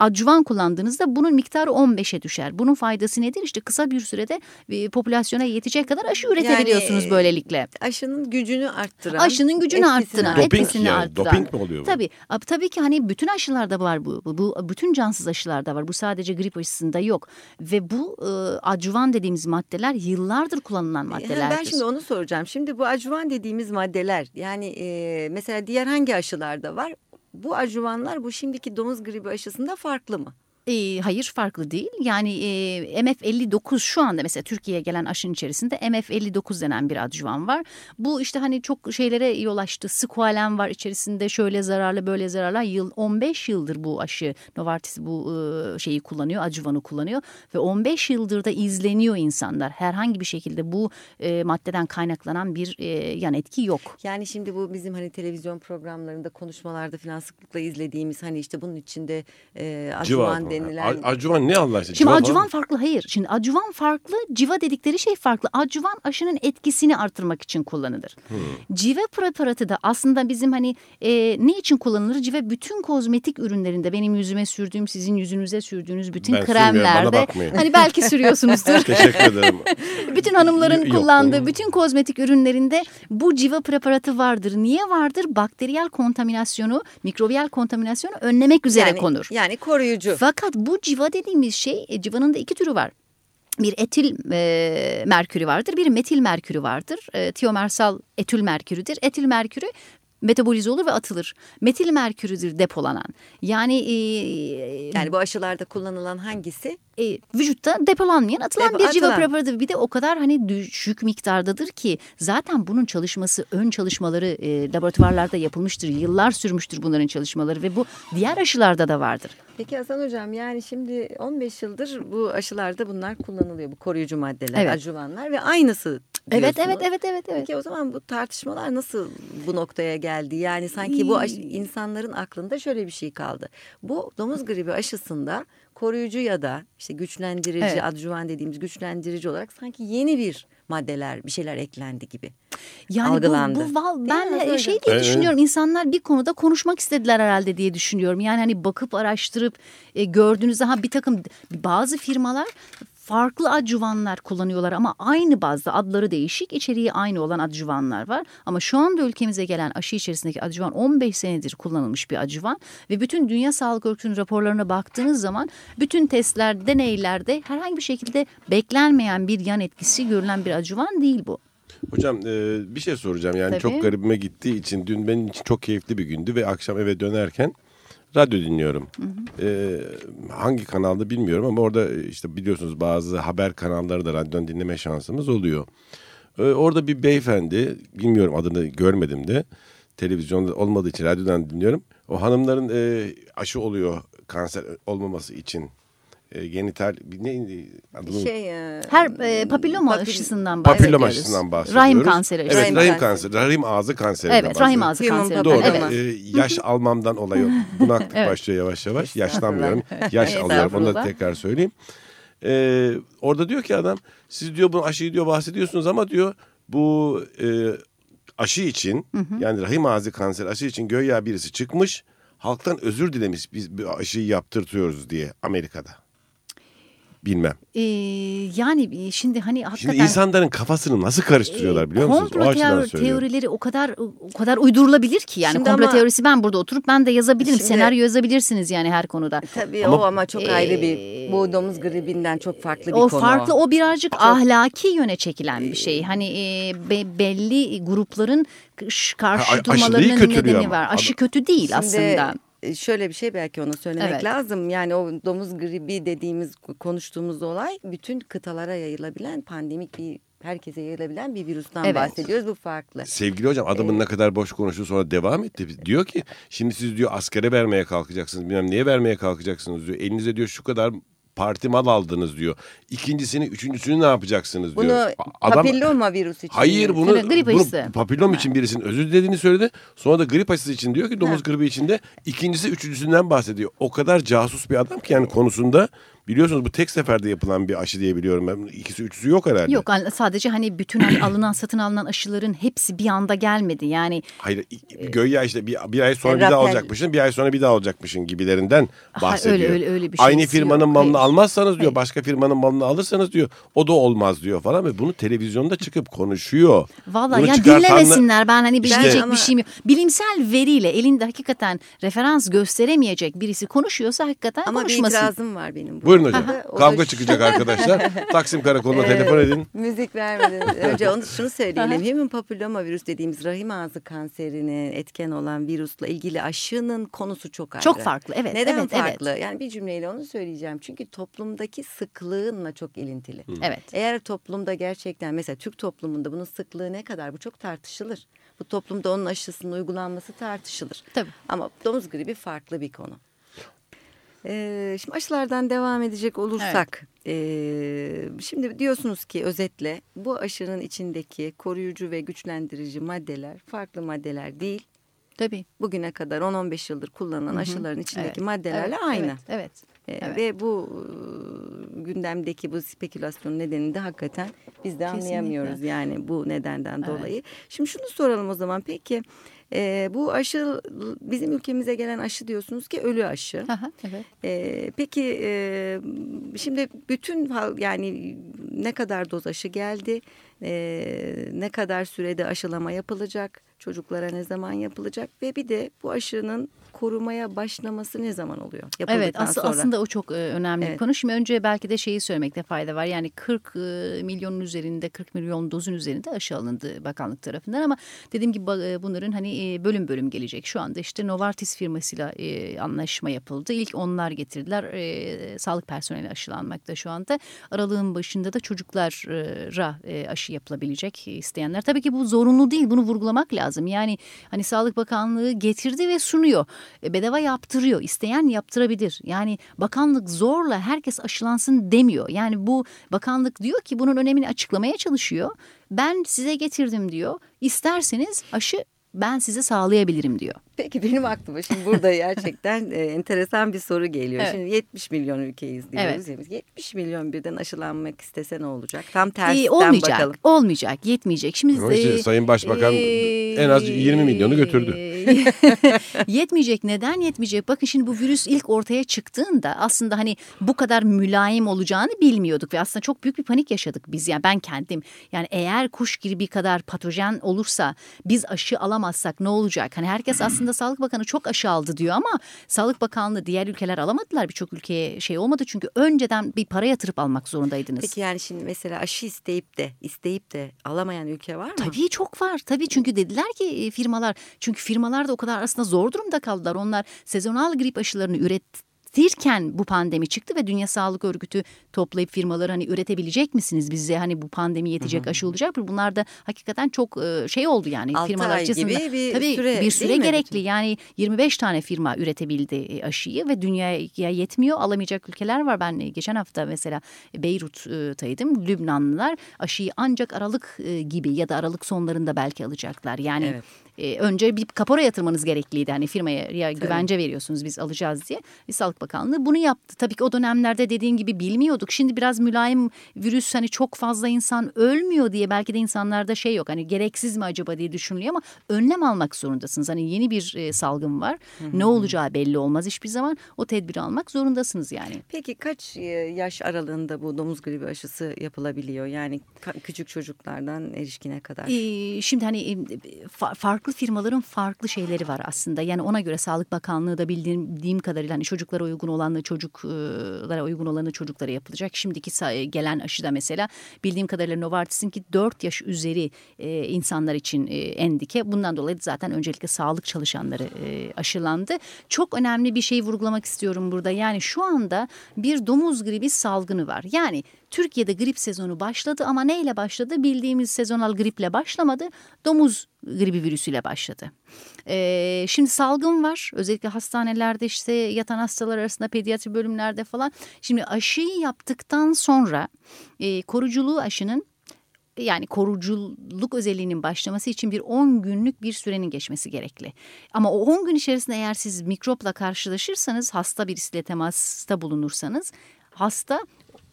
S4: adjuvan kullandığınızda bunun miktarı 15'e düşer. Bunun faydası nedir? İşte kısa bir sürede e, popülasyona yetecek kadar aşı üretebiliyorsunuz yani, böylelikle.
S3: Aşının gücünü arttıran.
S4: Aşının gücünü arttıran.
S2: Doping etkisini yani, arttıran. Doping mi oluyor bu?
S4: Tabii, tabii ki hani bütün aşılarda var bu. Bu bütün cansız aşılarda var. Bu sadece grip aşısında yok. Ve bu e, adjuvan dediğimiz maddeler yıllardır kullanılan maddelerdir.
S3: Ben şimdi onu soracağım. Şimdi bu adjuvan dediğimiz maddeler yani e, mesela diğer hangi aşılarda var? Bu ajuvanlar bu şimdiki domuz gribi aşısında farklı mı?
S4: E, hayır farklı değil. Yani e, MF59 şu anda mesela Türkiye'ye gelen aşının içerisinde MF59 denen bir adjuvan var. Bu işte hani çok şeylere yol açtı. Squalen var içerisinde şöyle zararlı böyle zararlı. Yıl 15 yıldır bu aşı Novartis bu e, şeyi kullanıyor, adjuvanı kullanıyor ve 15 yıldır da izleniyor insanlar. Herhangi bir şekilde bu e, maddeden kaynaklanan bir e, yan etki yok.
S3: Yani şimdi bu bizim hani televizyon programlarında konuşmalarda falan sıklıkla izlediğimiz hani işte bunun içinde e, adjuvan denilen.
S2: Acuvan ne Allah aşkına?
S4: Şimdi acuvan farklı hayır. Şimdi acuvan farklı civa dedikleri şey farklı. Acuvan aşının etkisini artırmak için kullanılır. Hmm. Civa preparatı da aslında bizim hani e, ne için kullanılır? Civa bütün kozmetik ürünlerinde benim yüzüme sürdüğüm sizin yüzünüze sürdüğünüz bütün ben kremlerde. Hani belki sürüyorsunuzdur. (laughs)
S2: Teşekkür ederim. (laughs)
S4: bütün hanımların Yok, kullandığı bütün kozmetik ürünlerinde bu civa preparatı vardır. Niye vardır? Bakteriyel kontaminasyonu, mikrobiyal kontaminasyonu önlemek üzere
S3: yani,
S4: konur.
S3: Yani koruyucu.
S4: Fakat fakat bu civa dediğimiz şey e, civanın da iki türü var. Bir etil e, merkürü vardır, bir metil merkürü vardır. E, tiomersal etül merkürüdür. Etil merkürü metabolize olur ve atılır. Metil merkürüdür depolanan. Yani e,
S3: yani bu aşılarda kullanılan hangisi?
S4: E, vücutta depolanmayan atılan Depo, bir civa atılan. preparatı. Bir de o kadar hani düşük miktardadır ki zaten bunun çalışması ön çalışmaları e, laboratuvarlarda yapılmıştır. Yıllar sürmüştür bunların çalışmaları ve bu diğer aşılarda da vardır.
S3: Peki Hasan Hocam yani şimdi 15 yıldır bu aşılarda bunlar kullanılıyor. Bu koruyucu maddeler, evet. ajuvanlar ve aynısı
S4: Evet evet evet evet evet.
S3: Peki o zaman bu tartışmalar nasıl bu noktaya geldi? Yani sanki bu aşı, insanların aklında şöyle bir şey kaldı. Bu domuz gribi aşısında koruyucu ya da işte güçlendirici, evet. adjuvan dediğimiz güçlendirici olarak sanki yeni bir maddeler, bir şeyler eklendi gibi.
S4: Yani
S3: algılandı.
S4: bu, bu val, ben
S3: mi?
S4: e, şey diye
S2: Evet.
S4: düşünüyorum. insanlar bir konuda konuşmak istediler herhalde diye düşünüyorum. Yani hani bakıp araştırıp e, gördüğünüzde ha bir takım bazı firmalar farklı adjuvanlar kullanıyorlar ama aynı bazda adları değişik, içeriği aynı olan adjuvanlar var. Ama şu anda ülkemize gelen aşı içerisindeki adjuvan 15 senedir kullanılmış bir adjuvan ve bütün Dünya Sağlık Örgütü'nün raporlarına baktığınız zaman bütün testlerde, deneylerde herhangi bir şekilde beklenmeyen bir yan etkisi görülen bir adjuvan değil bu.
S2: Hocam e, bir şey soracağım yani
S4: Tabii.
S2: çok garibime gittiği için dün benim için çok keyifli bir gündü ve akşam eve dönerken radyo dinliyorum. E, hangi kanalda bilmiyorum ama orada e, işte biliyorsunuz bazı haber kanalları da radyodan dinleme şansımız oluyor. E, orada bir beyefendi bilmiyorum adını görmedim de televizyonda olmadığı için radyodan dinliyorum. O hanımların e, aşı oluyor kanser olmaması için. E, genital ne adını
S3: Şey, e,
S4: Her e, papilloma
S3: papil-
S4: aşısından bahsediyoruz.
S2: Papilloma aşısından bahsediyoruz.
S4: Rahim kanseri aşısı.
S2: Evet
S3: Rahim
S2: rahim
S3: kanseri.
S2: kanseri. Rahim ağzı kanserinden
S4: Evet rahim ağzı kanseri.
S2: Doğru.
S4: Evet.
S2: Ee, yaş almamdan olayı bunaklık (laughs) başlıyor yavaş yavaş. Yaşlanmıyorum. Yaş alıyorum. Onu da tekrar söyleyeyim. Ee, orada diyor ki adam siz diyor bu aşıyı diyor bahsediyorsunuz ama diyor bu e, aşı için yani rahim ağzı kanseri aşı için göya birisi çıkmış halktan özür dilemiş biz bu aşıyı yaptırtıyoruz diye Amerika'da. Bilmem.
S4: Ee, yani e, şimdi hani hakikaten
S2: Şimdi insanların kafasını nasıl karıştırıyorlar biliyor musunuz? O
S4: komplo teori-
S2: söylüyorum.
S4: teorileri o kadar o kadar uydurulabilir ki yani
S3: Şimdi
S4: komplo
S3: ama-
S4: teorisi ben burada oturup ben de yazabilirim.
S3: Şimdi-
S4: Senaryo yazabilirsiniz yani her konuda.
S3: Tabii
S2: Ama-
S3: o ama çok ayrı bir bu domuz gribinden çok farklı bir
S4: o
S3: konu.
S4: farklı o birazcık ahlaki yöne çekilen bir şey. Hani e, be- belli grupların karşı durmalarının nedeni
S2: ama.
S4: var. Aşı kötü değil
S3: Şimdi,
S4: aslında.
S3: E, Şöyle bir şey belki onu söylemek
S4: Evet.
S3: lazım. Yani o domuz gribi dediğimiz konuştuğumuz olay bütün kıtalara yayılabilen pandemik bir herkese yayılabilen bir virüsten
S4: Evet.
S3: bahsediyoruz. Bu farklı.
S2: Sevgili hocam adamın ne kadar boş konuştu sonra devam etti. Diyor ki şimdi siz diyor askere vermeye kalkacaksınız bilmem niye vermeye kalkacaksınız diyor. Elinize diyor şu kadar parti mal aldınız diyor. İkincisini üçüncüsünü ne yapacaksınız diyor.
S3: Bunu
S2: A-
S3: papilloma virüsü için.
S2: Hayır bunu,
S4: Evet, grip
S2: bunu
S4: aşısı.
S2: papillom için birisinin özür dilediğini söyledi. Sonra da grip aşısı için diyor ki domuz
S3: Ha.
S2: gribi içinde ikincisi üçüncüsünden bahsediyor. O kadar casus bir adam ki yani konusunda biliyorsunuz bu tek seferde yapılan bir aşı diye biliyorum ben. İkisi üçüsü yok herhalde.
S4: Yok sadece hani bütün hani (clears throat) alınan satın alınan aşıların hepsi bir anda gelmedi. Yani
S2: Hayır göya işte bir, bir ay sonra bir
S3: Rapel-
S2: daha alacakmışsın bir ay sonra bir daha alacakmışsın gibilerinden
S4: Ha,
S2: bahsediyor.
S4: öyle- öyle- öyle bir şey
S2: Aynı
S4: yok.
S2: firmanın malını
S4: Hayır.
S2: almazsanız diyor
S4: Hayır.
S2: başka firmanın malını alırsanız diyor o da olmaz diyor falan ve bunu televizyonda çıkıp konuşuyor.
S4: Vallahi
S2: Bunu
S4: ya
S2: çıkartanla-
S4: dinlemesinler ben hani
S2: İşte-
S4: bilecek
S3: Ama-
S4: bir şeyim yok. Bilimsel veriyle elinde hakikaten referans gösteremeyecek birisi konuşuyorsa hakikaten
S3: Ama bir
S4: konuşmasın.
S3: itirazım var benim.
S2: Buyurun hocam. Kavga çıkacak arkadaşlar. (laughs) Taksim Karakoluna telefon edin.
S3: Müzik vermeden (laughs) önce onu şunu söyleyelim. Human papilloma virüs dediğimiz rahim ağzı kanserine etken olan virüsle ilgili aşının konusu çok ayrı.
S4: Çok farklı, evet,
S3: Neden
S4: evet,
S3: farklı? Yani bir cümleyle onu söyleyeceğim. Çünkü toplumdaki sıklığınla çok ilintili.
S4: Evet.
S3: Eğer toplumda gerçekten mesela Türk toplumunda bunun sıklığı ne kadar bu çok tartışılır. Bu toplumda onun aşısının uygulanması tartışılır.
S4: Tabii.
S3: Ama domuz gribi farklı bir konu. Ee, şimdi aşılardan devam edecek olursak, ee, şimdi diyorsunuz ki özetle bu aşının içindeki koruyucu ve güçlendirici maddeler farklı maddeler değil.
S4: Tabii.
S3: Bugüne kadar 10-15 yıldır kullanılan aşıların içindeki
S4: Evet,
S3: maddelerle
S4: evet,
S3: aynı.
S4: Evet. evet.
S3: Ee,
S4: Evet.
S3: Ve bu e, gündemdeki bu spekülasyon nedenini de hakikaten biz de
S4: Kesinlikle.
S3: anlayamıyoruz yani bu nedenden dolayı. Şimdi şunu soralım o zaman peki e, bu aşı bizim ülkemize gelen aşı diyorsunuz ki ölü aşı.
S4: Aha, evet.
S3: Ee, peki e, şimdi bütün yani ne kadar doz aşı geldi, e, ne kadar sürede aşılama yapılacak, çocuklara ne zaman yapılacak ve bir de bu aşının korumaya başlaması ne zaman oluyor?
S4: Evet as-
S3: sonra.
S4: aslında o çok e, önemli bir
S3: Evet.
S4: konu. Şimdi önce belki de şeyi söylemekte fayda var. Yani 40 e, milyonun üzerinde 40 milyon dozun üzerinde aşı alındı bakanlık tarafından ama dediğim gibi e, bunların hani e, bölüm bölüm gelecek. Şu anda işte Novartis firmasıyla e, anlaşma yapıldı. İlk onlar getirdiler. E, sağlık personeli aşılanmakta şu anda. Aralığın başında da çocuklara e, aşı yapılabilecek isteyenler. Tabii ki bu zorunlu değil. Bunu vurgulamak lazım. Yani hani Sağlık Bakanlığı getirdi ve sunuyor. E, bedava yaptırıyor. İsteyen yaptırabilir. Yani bakanlık zorla herkes aşılansın demiyor. Yani bu bakanlık diyor ki bunun önemini açıklamaya çalışıyor. Ben size getirdim diyor. İsterseniz aşı ben size sağlayabilirim diyor.
S3: Peki benim aklıma şimdi burada (laughs) gerçekten e, enteresan bir soru geliyor. Evet. Şimdi 70 milyon ülkeyiz diyoruz. Evet. 70 milyon birden aşılanmak istese ne olacak? Tam tersten
S4: ee, olmayacak,
S3: bakalım.
S4: Olmayacak, yetmeyecek. Şimdi
S2: e, Sayın Başbakan e, en az 20 milyonu götürdü. (laughs)
S4: yetmeyecek. Neden yetmeyecek? Bakın şimdi bu virüs ilk ortaya çıktığında aslında hani bu kadar mülayim olacağını bilmiyorduk ve aslında çok büyük bir panik yaşadık biz. Yani ben kendim yani eğer kuş gribi kadar patojen olursa biz aşı alamazsak ne olacak? Hani herkes (clears throat) aslında Sağlık Bakanı çok aşı aldı diyor ama Sağlık Bakanlığı diğer ülkeler alamadılar. Birçok ülkeye şey olmadı çünkü önceden bir para yatırıp almak zorundaydınız.
S3: Peki yani şimdi mesela aşı isteyip de isteyip de alamayan ülke var mı?
S4: Tabii çok var. Tabii çünkü dediler ki e, firmalar çünkü firmalar da o kadar aslında zor durumda kaldılar. Onlar sezonal grip aşılarını üret üretirken bu pandemi çıktı ve Dünya Sağlık Örgütü toplayıp firmaları hani üretebilecek misiniz bize hani bu pandemi yetecek aşı olacak mı? Bunlar da hakikaten çok e, şey oldu yani firmalar açısından.
S3: gibi bir
S4: Tabii
S3: süre,
S4: bir süre gerekli. Mi? Yani 25 tane firma üretebildi e, aşıyı ve dünyaya yetmiyor. Alamayacak ülkeler var. Ben e, geçen hafta mesela Beyrut'taydım. Lübnanlılar aşıyı ancak Aralık gibi ya da Aralık sonlarında belki alacaklar. Yani evet e, önce bir kapora yatırmanız gerekliydi. Hani firmaya ya güvence veriyorsunuz biz alacağız diye. Bir Sağlık Bakanlığı bunu yaptı. Tabii ki o dönemlerde dediğin gibi bilmiyorduk. Şimdi biraz mülayim virüs hani çok fazla insan ölmüyor diye belki de insanlarda şey yok. Hani gereksiz mi acaba diye düşünülüyor ama önlem almak zorundasınız. Hani yeni bir e, salgın var. Hı hı. Ne olacağı belli olmaz hiçbir zaman. O tedbiri almak zorundasınız yani.
S3: Peki kaç e, yaş aralığında bu domuz gribi aşısı yapılabiliyor? Yani küçük çocuklardan erişkine kadar.
S4: Ee, şimdi hani farklı farklı firmaların farklı şeyleri var aslında. Yani ona göre Sağlık Bakanlığı da bildiğim, kadarıyla hani çocuklara uygun olanı çocuklara uygun olanı çocuklara yapılacak. Şimdiki gelen aşıda mesela bildiğim kadarıyla Novartis'in ki 4 yaş üzeri e, insanlar için e, endike. Bundan dolayı zaten öncelikle sağlık çalışanları e, aşılandı. Çok önemli bir şey vurgulamak istiyorum burada. Yani şu anda bir domuz gribi salgını var. Yani Türkiye'de grip sezonu başladı ama neyle başladı? Bildiğimiz sezonal griple başlamadı. Domuz gribi virüsüyle başladı. Ee, şimdi salgın var. Özellikle hastanelerde işte yatan hastalar arasında pediatri bölümlerde falan. Şimdi aşıyı yaptıktan sonra e, koruculuğu aşının yani koruculuk özelliğinin başlaması için bir 10 günlük bir sürenin geçmesi gerekli. Ama o 10 gün içerisinde eğer siz mikropla karşılaşırsanız hasta birisiyle temasta bulunursanız hasta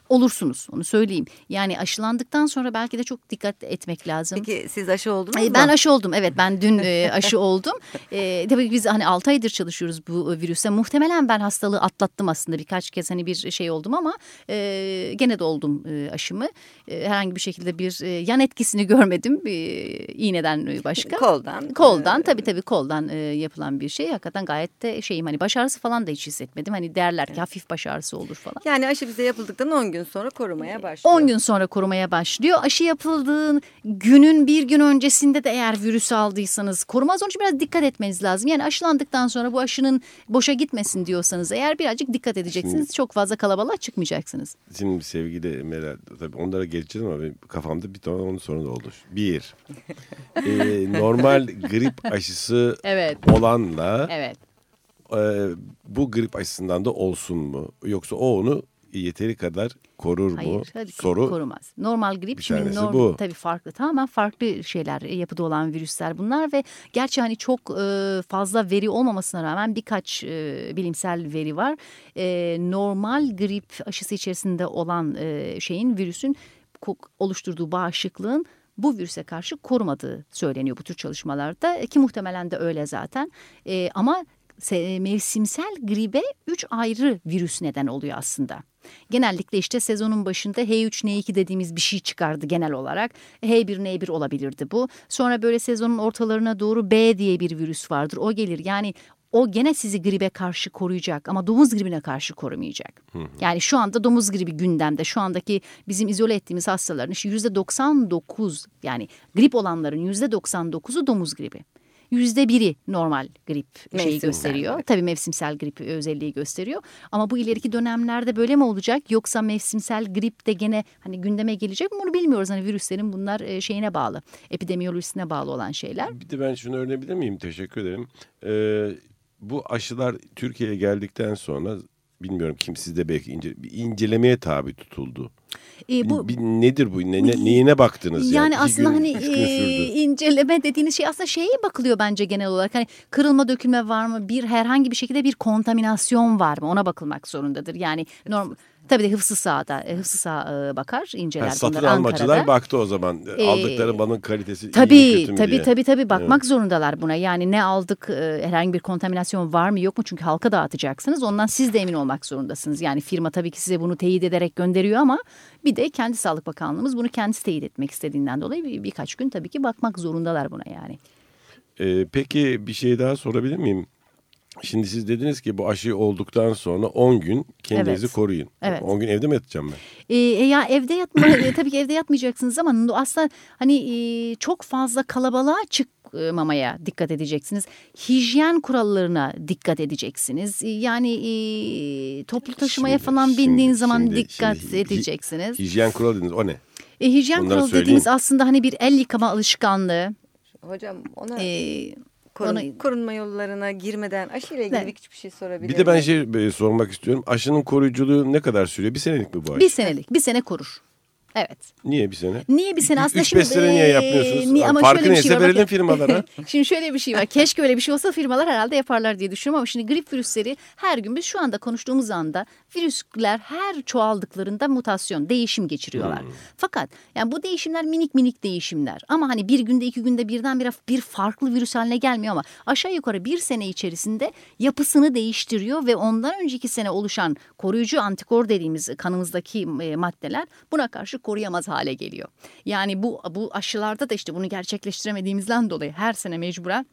S4: olursunuz onu söyleyeyim. Yani aşılandıktan sonra belki de çok dikkat etmek lazım.
S3: Peki siz aşı oldunuz
S4: mu? Ben aşı oldum evet ben dün e, (laughs) aşı oldum. E, tabii biz hani 6 aydır çalışıyoruz bu virüse. Muhtemelen ben hastalığı atlattım aslında birkaç kez hani bir şey oldum ama e, gene de oldum e, aşımı. E, herhangi bir şekilde bir e, yan etkisini (laughs) görmedim e, iğneden başka.
S3: Koldan.
S4: Koldan tabii tabii koldan e, yapılan bir şey. Hakikaten gayet de şeyim hani baş ağrısı falan da hiç hissetmedim. Hani derler ki hafif baş ağrısı olur falan.
S3: Yani aşı bize yapıldıktan 10 gün gün sonra korumaya başlıyor.
S4: 10 gün sonra korumaya başlıyor. Aşı yapıldığı günün bir gün öncesinde de eğer virüs aldıysanız koruma sonucu biraz dikkat etmeniz lazım. Yani aşılandıktan sonra bu aşının boşa gitmesin diyorsanız eğer birazcık dikkat edeceksiniz. Şimdi, Çok fazla kalabalığa çıkmayacaksınız.
S2: Şimdi sevgili Meral tabii onlara geleceğiz ama benim kafamda bir tane onun sorunu oldu. Bir, (laughs) e, normal grip aşısı evet. olanla evet. E, bu grip aşısından da olsun mu? Yoksa o onu yeteri kadar korur
S4: Hayır,
S2: mu?
S4: Hayır soru korumaz. Normal grip şimdi norm, bu. tabii farklı tamamen farklı şeyler e, yapıda olan virüsler bunlar ve gerçi hani çok e, fazla veri olmamasına rağmen birkaç e, bilimsel veri var. E, normal grip aşısı içerisinde olan e, şeyin virüsün oluşturduğu bağışıklığın bu virüse karşı korumadığı söyleniyor bu tür çalışmalarda ki muhtemelen de öyle zaten. E, ama mevsimsel gribe üç ayrı virüs neden oluyor aslında. Genellikle işte sezonun başında H3N2 dediğimiz bir şey çıkardı genel olarak. H1N1 olabilirdi bu. Sonra böyle sezonun ortalarına doğru B diye bir virüs vardır. O gelir. Yani o gene sizi gribe karşı koruyacak ama domuz gribine karşı korumayacak. Yani şu anda domuz gribi gündemde. Şu andaki bizim izole ettiğimiz hastaların yüzde 99 yani grip olanların yüzde 99'u domuz gribi yüzde biri normal grip şeyi gösteriyor. Tabii mevsimsel grip özelliği gösteriyor. Ama bu ileriki dönemlerde böyle mi olacak yoksa mevsimsel grip de gene hani gündeme gelecek mi bunu bilmiyoruz. Hani virüslerin bunlar e, şeyine bağlı. Epidemiyolojisine bağlı olan şeyler.
S2: Bir de ben şunu öğrenebilir miyim? Teşekkür ederim. Ee, bu aşılar Türkiye'ye geldikten sonra bilmiyorum kim sizde belki ince, bir incelemeye tabi tutuldu E, bu bir, nedir bu? Ne, ne, neyine baktınız?
S4: Yani, yani aslında gün, hani e, inceleme dediğiniz şey aslında şeye bakılıyor bence genel olarak. Hani kırılma dökülme var mı? Bir herhangi bir şekilde bir kontaminasyon var mı? Ona bakılmak zorundadır. Yani normal Tabii de hıfzı sahada, e, hıfzı saha e, bakar, inceler
S2: yani satın almacılar Ankara'da. baktı o zaman e, aldıkları balın kalitesi
S4: tabii,
S2: iyi mi kötü mü
S4: tabii,
S2: diye.
S4: Tabii tabii bakmak evet. zorundalar buna. Yani ne aldık, herhangi bir kontaminasyon var mı yok mu? Çünkü halka dağıtacaksınız. Ondan siz de emin olmak zorundasınız. Yani firma tabii ki size bunu teyit ederek gönderiyor ama bir de kendi Sağlık Bakanlığımız bunu kendisi teyit etmek istediğinden dolayı bir, birkaç gün tabii ki bakmak zorundalar buna yani.
S2: Ee, peki bir şey daha sorabilir miyim? Şimdi siz dediniz ki bu aşı olduktan sonra 10 gün kendinizi evet. koruyun. Evet. 10 gün evde mi yatacağım ben?
S4: Ee, ya evde yatma e, tabii ki evde yatmayacaksınız ama aslında hani e, çok fazla kalabalığa çıkmamaya dikkat edeceksiniz. Hijyen kurallarına dikkat edeceksiniz. E, yani e, toplu taşımaya şimdi, falan bindiğiniz zaman şimdi, dikkat şimdi, edeceksiniz.
S2: Hijyen kuralı dediniz o ne?
S4: E, hijyen Onları kuralı söyleyeyim. dediğimiz aslında hani bir el yıkama alışkanlığı.
S3: Hocam ona... E, Korun, Onu... Korunma yollarına girmeden aşıyla ilgili evet. küçük bir şey sorabilir
S2: Bir de ben şey e, sormak istiyorum. Aşının koruyuculuğu ne kadar sürüyor? Bir senelik mi bu aşı?
S4: Bir senelik. Bir sene korur. Evet.
S2: Niye bir sene?
S4: Niye bir sene? Aslında
S2: 3-5 sene niye yapmıyorsunuz? Niye, ama Farkı neyse şey verelim firmalara. (laughs)
S4: şimdi şöyle bir şey var. Keşke öyle bir şey olsa firmalar herhalde yaparlar diye düşünüyorum ama şimdi grip virüsleri her gün biz şu anda konuştuğumuz anda virüsler her çoğaldıklarında mutasyon, değişim geçiriyorlar. Hmm. Fakat yani bu değişimler minik minik değişimler. Ama hani bir günde iki günde birden bir, bir farklı virüs haline gelmiyor ama aşağı yukarı bir sene içerisinde yapısını değiştiriyor ve ondan önceki sene oluşan koruyucu antikor dediğimiz kanımızdaki e, maddeler buna karşı koruyamaz hale geliyor. Yani bu bu aşılarda da işte bunu gerçekleştiremediğimizden dolayı her sene mecburen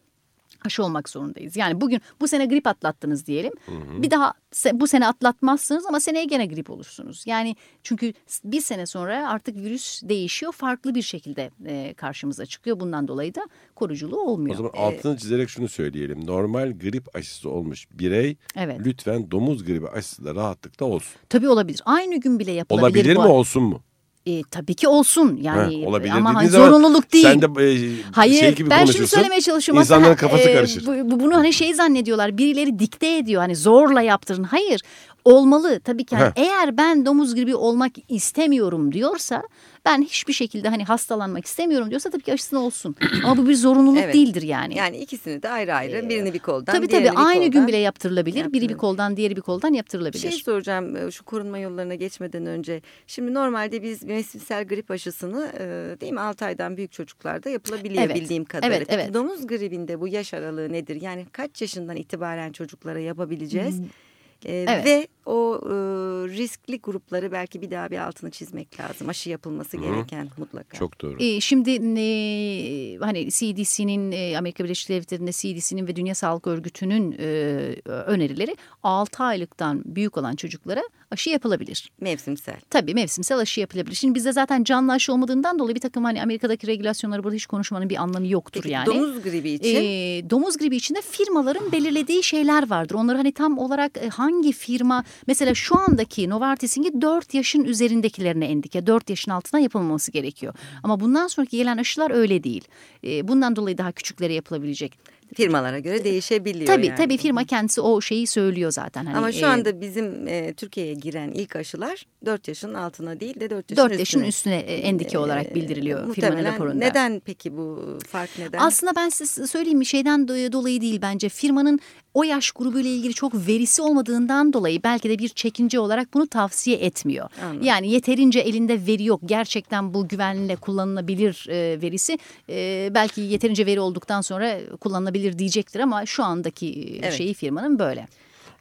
S4: aşı olmak zorundayız. Yani bugün bu sene grip atlattınız diyelim. Hı hı. Bir daha bu sene atlatmazsınız ama seneye gene grip olursunuz. Yani çünkü bir sene sonra artık virüs değişiyor. Farklı bir şekilde e, karşımıza çıkıyor. Bundan dolayı da koruyuculuğu olmuyor.
S2: O zaman altını çizerek şunu söyleyelim. Normal grip aşısı olmuş birey evet. lütfen domuz gribi aşısı da rahatlıkla olsun.
S4: Tabii olabilir. Aynı gün bile yapılabilir.
S2: Olabilir mi olsun mu?
S4: E, tabii ki olsun yani Heh, olabilir ama hani zorunluluk değil.
S2: Sen de e, Hayır, şey gibi ben şunu
S4: söylemeye çalışıyorum.
S2: İnsanların kafası e, karışır.
S4: Bu, bunu hani şey zannediyorlar birileri dikte ediyor hani zorla yaptırın. Hayır olmalı tabii ki. Yani eğer ben domuz gribi olmak istemiyorum diyorsa ben hiçbir şekilde hani hastalanmak istemiyorum diyorsa tabii ki aşısını olsun. Ama bu bir zorunluluk (clears throat) evet. değildir yani.
S3: Yani ikisini de ayrı ayrı ee, birini bir koldan
S4: tabii, tabii, bir aynı koldan. gün bile yaptırılabilir. Yaptırılır. Biri bir koldan diğeri bir koldan yaptırılabilir.
S3: Şey soracağım e, şu korunma yollarına geçmeden önce. Şimdi normalde biz mevsimsel grip aşısını e, değil mi 6 aydan büyük çocuklarda yapılabiliyor evet. bildiğim kadarıyla. Evet, evet. Domuz gribinde bu yaş aralığı nedir? Yani kaç yaşından itibaren çocuklara yapabileceğiz? Hmm. E, evet. Ve o e, riskli grupları belki bir daha bir altını çizmek lazım. Aşı yapılması Hı. gereken mutlaka.
S2: Çok doğru.
S4: E, şimdi e, hani CDC'nin e, Amerika Birleşik Devletleri'nde CDC'nin ve Dünya Sağlık Örgütü'nün e, önerileri 6 aylıktan büyük olan çocuklara aşı yapılabilir.
S3: Mevsimsel.
S4: Tabii mevsimsel aşı yapılabilir. Şimdi bizde zaten canlı aşı olmadığından dolayı bir takım hani Amerika'daki regülasyonları burada hiç konuşmanın bir anlamı yoktur
S3: Peki,
S4: yani.
S3: Domuz gribi için?
S4: E, domuz gribi için de firmaların belirlediği şeyler vardır. Onları hani tam olarak e, hangi firma mesela şu andaki Novartis'in 4 yaşın üzerindekilerine endike 4 yaşın altına yapılmaması gerekiyor. Ama bundan sonraki gelen aşılar öyle değil. E, bundan dolayı daha küçüklere yapılabilecek
S3: firmalara göre değişebiliyor.
S4: Tabii
S3: yani.
S4: tabii firma kendisi o şeyi söylüyor zaten.
S3: Hani, Ama şu e, anda bizim e, Türkiye'ye giren ilk aşılar 4 yaşın altına değil de 4 yaşın 4
S4: yaşın üstüne, üstüne endike olarak bildiriliyor e, firmanın raporunda.
S3: Neden peki bu fark neden?
S4: Aslında ben size söyleyeyim bir şeyden dolayı değil bence firmanın o yaş grubuyla ilgili çok verisi olmadığından dolayı belki de bir çekince olarak bunu tavsiye etmiyor. Anladım. Yani yeterince elinde veri yok. Gerçekten bu güvenle kullanılabilir e, verisi e, belki yeterince veri olduktan sonra kullanılabilir diyecektir ama şu andaki evet. şeyi firmanın böyle.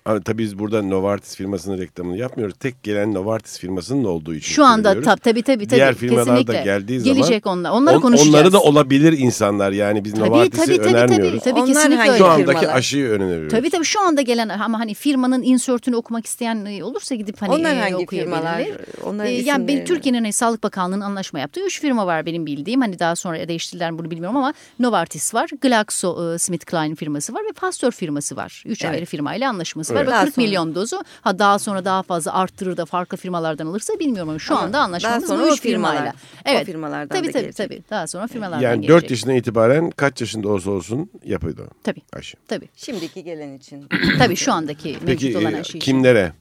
S2: Tabii biz burada Novartis firmasının reklamını yapmıyoruz. Tek gelen Novartis firmasının olduğu için
S4: Şu anda tab tabii tabii. tabii
S2: Diğer firmalar kesinlikle. da geldiği zaman.
S4: Gelecek onlar. Onları on, konuşacağız.
S2: Onları da olabilir insanlar. Yani biz tabii, Novartis'i tabii, tabii, önermiyoruz.
S4: Tabii, tabii, onlar kesinlikle
S2: Şu andaki firmalar. aşıyı öneriyoruz.
S4: Tabii tabii şu anda gelen ama hani firmanın insörtünü okumak isteyen e, olursa gidip hani
S3: onlar e, hangi firmalar?
S4: Onların ee, yani benim Türkiye'nin hani, Sağlık Bakanlığı'nın anlaşma yaptığı üç firma var benim bildiğim. Hani daha sonra değiştirdiler bunu bilmiyorum ama Novartis var. Glaxo Smith Kline firması var ve Pasteur firması var. Üç evet. ayrı firmayla anlaşması evet. var ve 40 milyon dozu. Ha daha sonra daha fazla arttırır da farklı firmalardan alırsa bilmiyorum ama şu ama anda anlaşmamız bu üç firmayla.
S3: Evet. O firmalardan
S4: tabii,
S3: da
S4: tabii, gelecek. Tabii daha sonra firmalardan
S2: yani
S4: gelecek.
S2: Yani 4 yaşından itibaren kaç yaşında olsa olsun yapıyordu
S4: tabii.
S2: aşı.
S4: Tabii.
S3: Şimdiki gelen için.
S4: tabii şu andaki mevcut olan aşı
S2: için. kimlere?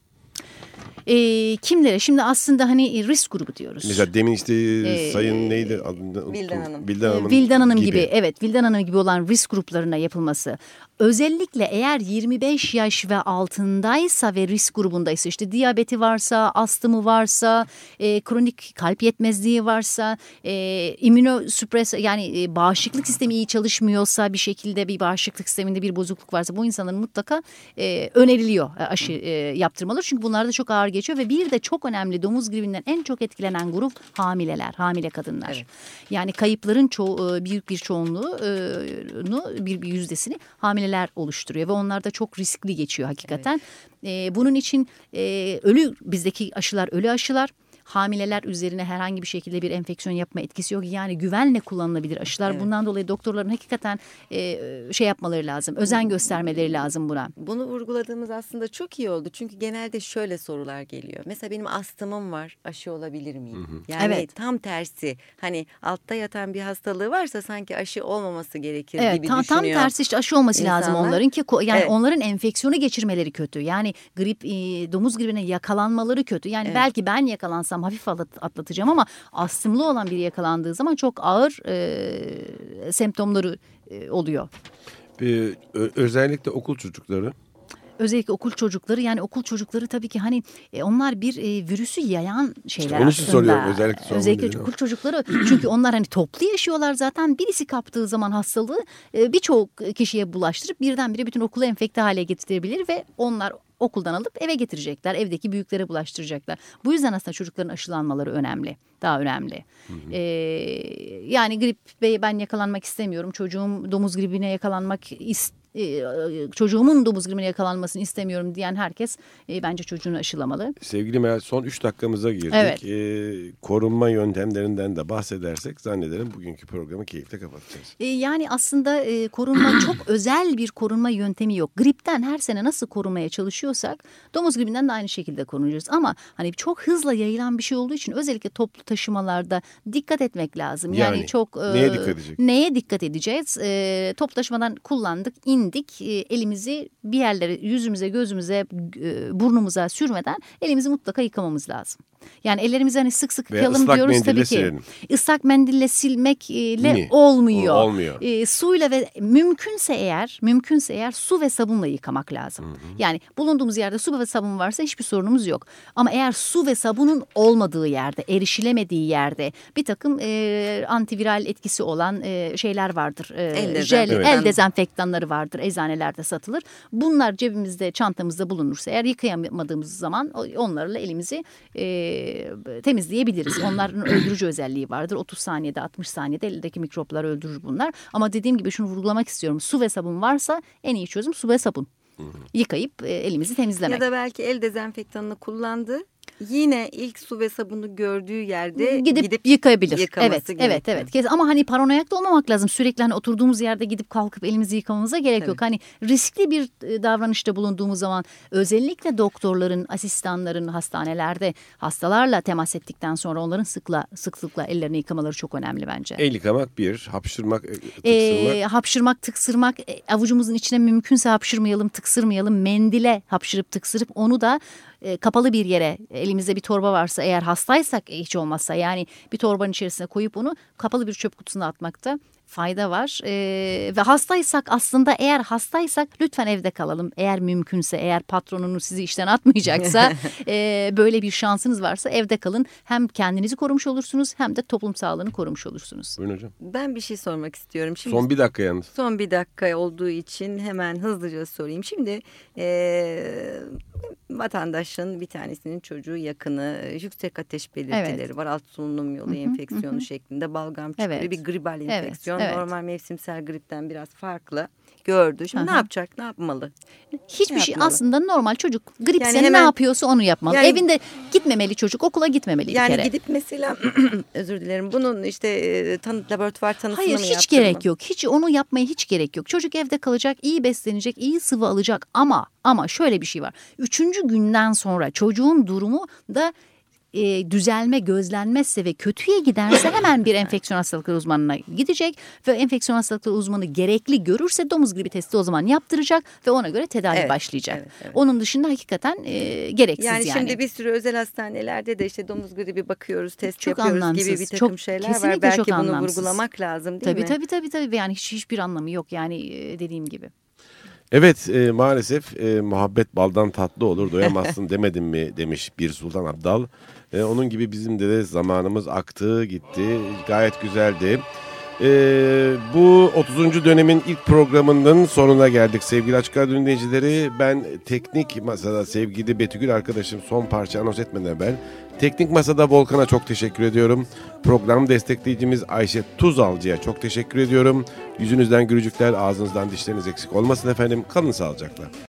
S4: E, kimlere? Şimdi aslında hani risk grubu diyoruz.
S2: Mesela demin işte ee, sayın neydi? Adını,
S3: Vildan Hanım.
S2: Vildan Hanım,
S4: Vildan Hanım gibi. gibi. Evet Vildan Hanım gibi olan risk gruplarına yapılması. Özellikle eğer 25 yaş ve altındaysa ve risk grubundaysa işte diyabeti varsa, astımı varsa, e, kronik kalp yetmezliği varsa, e, immünosupres yani e, bağışıklık sistemi iyi çalışmıyorsa bir şekilde bir bağışıklık sisteminde bir bozukluk varsa bu insanların mutlaka e, öneriliyor e, aşı e, yaptırmaları. Çünkü bunlar da çok ağır geçiyor ve bir de çok önemli domuz gribinden en çok etkilenen grup hamileler, hamile kadınlar. Evet. Yani kayıpların ço e, büyük bir çoğunluğunu bir, bir yüzdesini hamileler oluşturuyor ve onlar da çok riskli geçiyor hakikaten. Evet. E, bunun için e, ölü bizdeki aşılar ölü aşılar hamileler üzerine herhangi bir şekilde bir enfeksiyon yapma etkisi yok. Yani güvenle kullanılabilir aşılar. Evet. Bundan dolayı doktorların hakikaten e, şey yapmaları lazım. Özen göstermeleri lazım buna.
S3: Bunu vurguladığımız aslında çok iyi oldu. Çünkü genelde şöyle sorular geliyor. Mesela benim astımım var. Aşı olabilir miyim? Hı hı. Yani evet. tam tersi. Hani altta yatan bir hastalığı varsa sanki aşı olmaması gerekir
S4: evet,
S3: gibi
S4: tam,
S3: düşünüyor.
S4: Tam tersi işte aşı olması insanlar. lazım onların ki yani evet. onların enfeksiyonu geçirmeleri kötü. Yani grip domuz gribine yakalanmaları kötü. Yani evet. belki ben yakalansam yakalanırsam hafif atlatacağım ama astımlı olan biri yakalandığı zaman çok ağır e, semptomları e, oluyor.
S2: Ee, özellikle okul çocukları
S4: özellikle okul çocukları yani okul çocukları tabii ki hani e, onlar bir e, virüsü yayan şeyler işte
S2: onu aslında. soruyorum özellikle.
S4: Özellikle okul çocukları çünkü onlar hani toplu yaşıyorlar zaten birisi kaptığı zaman hastalığı e, birçok kişiye bulaştırıp birdenbire bütün okulu enfekte hale getirebilir ve onlar okuldan alıp eve getirecekler. Evdeki büyüklere bulaştıracaklar. Bu yüzden aslında çocukların aşılanmaları önemli. Daha önemli. Hı hı. Ee, yani grip ben yakalanmak istemiyorum. Çocuğum domuz gribine yakalanmak istemiyorum e, çocuğumun domuz gribine yakalanmasını istemiyorum diyen herkes e, bence çocuğunu aşılamalı.
S2: Sevgili Meral son 3 dakikamıza girdik. Evet. E, korunma yöntemlerinden de bahsedersek zannederim bugünkü programı keyifle kapatacağız.
S4: E, yani aslında e, korunma (clears throat) çok özel bir korunma yöntemi yok. Gripten her sene nasıl korunmaya çalışıyorsak domuz gribinden de aynı şekilde korunacağız. Ama hani çok hızla yayılan bir şey olduğu için özellikle toplu taşımalarda dikkat etmek lazım. Yani, yani çok
S2: e, neye dikkat edeceğiz?
S4: Neye dikkat edeceğiz? E, toplu taşımadan kullandık, in indik e, elimizi bir yerlere yüzümüze gözümüze e, burnumuza sürmeden elimizi mutlaka yıkamamız lazım. Yani ellerimizi hani sık sık yıkayalım diyoruz tabii ki. Silelim. Islak mendille silmekle Mi? olmuyor.
S2: olmuyor.
S4: E, suyla ve mümkünse eğer mümkünse eğer su ve sabunla yıkamak lazım. Hı hı. Yani bulunduğumuz yerde su ve sabun varsa hiçbir sorunumuz yok. Ama eğer su ve sabunun olmadığı yerde, erişilemediği yerde bir takım e, antiviral etkisi olan e, şeyler vardır. E, el, jel, evet. el dezenfektanları vardır. Eczanelerde satılır. Bunlar cebimizde, çantamızda bulunursa eğer yıkayamadığımız zaman onlarla elimizi e, temizleyebiliriz. Onların (clears throat) öldürücü özelliği vardır. 30 saniyede 60 saniyede eldeki mikropları öldürür bunlar. Ama dediğim gibi şunu vurgulamak istiyorum. Su ve sabun varsa en iyi çözüm su ve sabun. Yıkayıp elimizi temizlemek.
S3: Ya da belki el dezenfektanını kullandı yine ilk su ve sabunu gördüğü yerde
S4: gidip, gidip yıkayabilir. Evet, gerekiyor. evet, evet. Ama hani paranoyak da olmamak lazım. Sürekli hani oturduğumuz yerde gidip kalkıp elimizi yıkamamıza gerek evet. yok. Hani riskli bir e, davranışta bulunduğumuz zaman özellikle doktorların, asistanların hastanelerde hastalarla temas ettikten sonra onların sıkla sıklıkla ellerini yıkamaları çok önemli bence.
S2: El yıkamak bir, hapşırmak, e, tıksırmak.
S4: Ee, hapşırmak, tıksırmak, e, avucumuzun içine mümkünse hapşırmayalım, tıksırmayalım. Mendile hapşırıp tıksırıp onu da e, kapalı bir yere elimizde bir torba varsa eğer hastaysak hiç olmazsa yani bir torbanın içerisine koyup onu kapalı bir çöp kutusuna atmakta fayda var. Ee, ve hastaysak aslında eğer hastaysak lütfen evde kalalım. Eğer mümkünse eğer patronunuz sizi işten atmayacaksa (laughs) e, böyle bir şansınız varsa evde kalın. Hem kendinizi korumuş olursunuz hem de toplum sağlığını korumuş olursunuz.
S2: Buyurun hocam.
S3: Ben bir şey sormak istiyorum.
S2: Şimdi, son bir dakika yalnız.
S3: Son bir dakika olduğu için hemen hızlıca sorayım. Şimdi e, vatandaşın bir tanesinin çocuğu yakını yüksek ateş belirtileri evet. var. Alt solunum yolu enfeksiyonu şeklinde balgam çukuru evet. bir gribal enfeksiyon. Evet. Normal mevsimsel gripten biraz farklı gördü. Şimdi Aha. ne yapacak? Ne yapmalı?
S4: Hiçbir ne şey yapmalı? aslında normal çocuk gripse yani hemen, ne yapıyorsa onu yapmalı. Yani, Evinde gitmemeli çocuk okula gitmemeli
S3: yani
S4: bir kere.
S3: Yani gidip mesela (clears throat) özür dilerim bunun işte e, tanı, laboratuvar tanısını
S4: Hayır,
S3: mı
S4: hiç gerek yok. Hiç onu yapmaya hiç gerek yok. Çocuk evde kalacak, iyi beslenecek, iyi sıvı alacak ama ama şöyle bir şey var. Üçüncü günden sonra çocuğun durumu da e, düzelme gözlenmezse ve kötüye giderse hemen bir enfeksiyon hastalıkları uzmanına gidecek ve enfeksiyon hastalıkları uzmanı gerekli görürse domuz gribi testi o zaman yaptıracak ve ona göre tedavi
S3: Evet,
S4: başlayacak.
S3: evet, evet.
S4: Onun dışında hakikaten e, gereksiz
S3: Yani,
S4: yani.
S3: şimdi bir sürü özel hastanelerde de işte domuz gribi bakıyoruz, test
S4: Çok
S3: yapıyoruz gibi
S4: anlamsız,
S3: bir takım
S4: çok-
S3: şeyler
S4: kesinlikle
S3: var. Belki
S4: çok
S3: bunu
S4: anlamsız.
S3: vurgulamak lazım değil
S4: tabii,
S3: mi?
S4: Tabii tabii tabii yani hiç hiçbir anlamı yok yani e, dediğim gibi.
S2: Evet e, maalesef e, muhabbet baldan tatlı olur doyamazsın (laughs) demedim mi demiş bir Sultan Abdal. E, onun gibi bizim de, de zamanımız aktı gitti gayet güzeldi. E, bu 30. dönemin ilk programının sonuna geldik sevgili Açık Radyo dinleyicileri. Ben teknik masada sevgili Betügül arkadaşım son parça anons etmeden evvel Teknik Masada Volkan'a çok teşekkür ediyorum. Program destekleyicimiz Ayşe Tuzalcı'ya çok teşekkür ediyorum. Yüzünüzden gülücükler, ağzınızdan dişleriniz eksik olmasın efendim. Kalın sağlıcakla.